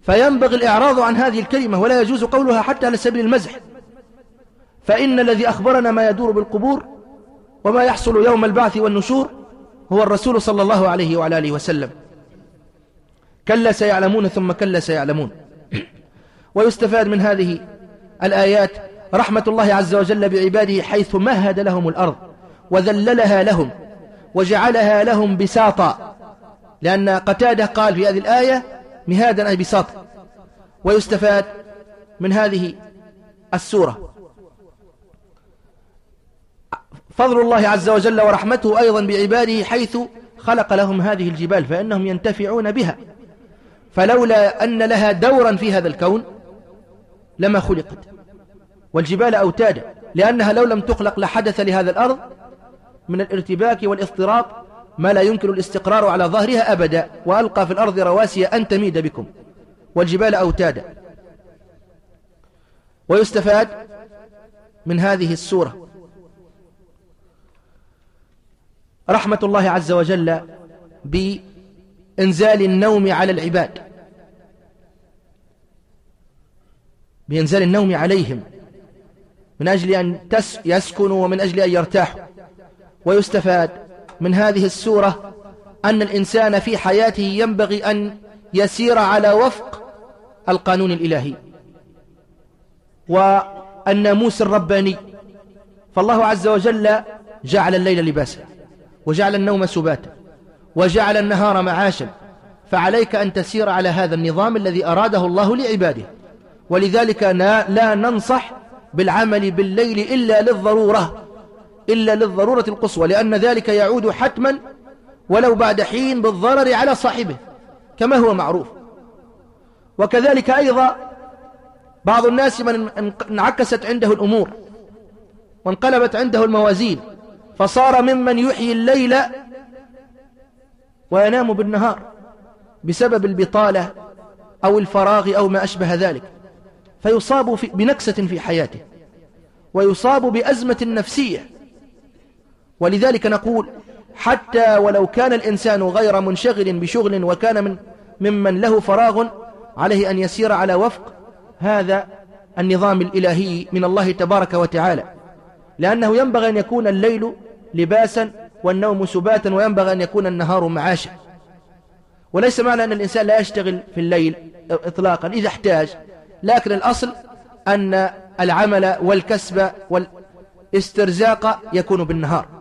فينبغي الإعراض عن هذه الكلمة ولا يجوز قولها حتى على سبيل المزح. فإن الذي أخبرنا ما يدور بالقبور وما يحصل يوم البعث والنشور هو الرسول صلى الله عليه وعلى آله وسلم. كلا سيعلمون ثم كلا سيعلمون. ويستفاد من هذه الآيات رحمة الله عز وجل بعباده حيث مهد لهم الأرض وذللها لهم وجعلها لهم بساطا. لأن قتادة قال في هذه الآية مهادا أي بساطا ويستفاد من هذه السورة. فضل الله عز وجل ورحمته أيضا بعباده حيث خلق لهم هذه الجبال فإنهم ينتفعون بها. فلولا أن لها دورا في هذا الكون لما خلقت. والجبال أوتادا لأنها لو لم تخلق لحدث لهذا الأرض من الارتباك والإضطراب ما لا يمكن الاستقرار على ظهرها أبدا وألقى في الأرض رواسي أن تميد بكم والجبال أوتادا ويستفاد من هذه السورة. رحمة الله عز وجل بإنزال النوم على العباد. بإنزال النوم عليهم من أجل أن يسكنوا ومن أجل أن يرتاحوا. ويستفاد من هذه السورة أن الإنسان في حياته ينبغي أن يسير على وفق القانون الإلهي والناموس الرباني. فالله عز وجل جعل الليل لباسا وجعل النوم سباتا وجعل النهار معاشا. فعليك أن تسير على هذا النظام الذي أراده الله لعباده. ولذلك لا ننصح بالعمل بالليل إلا للضرورة. إلا للضرورة القصوى لأن ذلك يعود حتما ولو بعد حين بالضرر على صاحبه كما هو معروف. وكذلك أيضا بعض الناس من انعكست عنده الأمور وانقلبت عنده الموازين فصار ممن يحيي الليل وينام بالنهار بسبب البطالة أو الفراغ أو ما أشبه ذلك. فيصاب في بنكسة في حياته ويصاب بأزمة نفسية. ولذلك نقول حتى ولو كان الإنسان غير منشغل بشغل وكان من ممن له فراغ عليه أن يسير على وفق هذا النظام الإلهي من الله تبارك وتعالى. لأنه ينبغي أن يكون الليل لباسا والنوم سباتا وينبغي أن يكون النهار معاشا. وليس معنى أن الإنسان لا يشتغل في الليل إطلاقا إذا احتاج. لكن الأصل أن العمل والكسب والاسترزاق يكون بالنهار.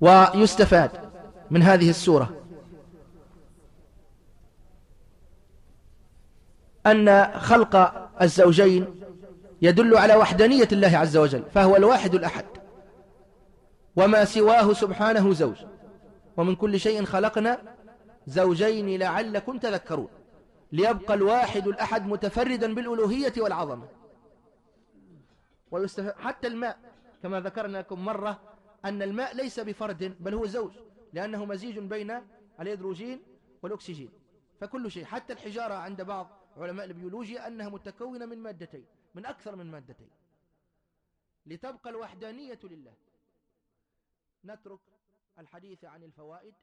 ويستفاد من هذه السورة. أن خلق الزوجين يدل على وحدانية الله عز وجل فهو الواحد الأحد. وما سواه سبحانه زوج. ومن كل شيء خلقنا زوجين لعلكم تذكرون. ليبقى الواحد الأحد متفردا بالألوهية والعظمة. حتى الماء كما ذكرنا لكم مرة أن الماء ليس بفرد بل هو زوج لأنه مزيج بين الهيدروجين والأكسجين. فكل شيء حتى الحجارة عند بعض علماء البيولوجيا أنها متكونة من مادتين من أكثر من مادتين. لتبقى الوحدانية لله. نترك الحديث عن الفوائد.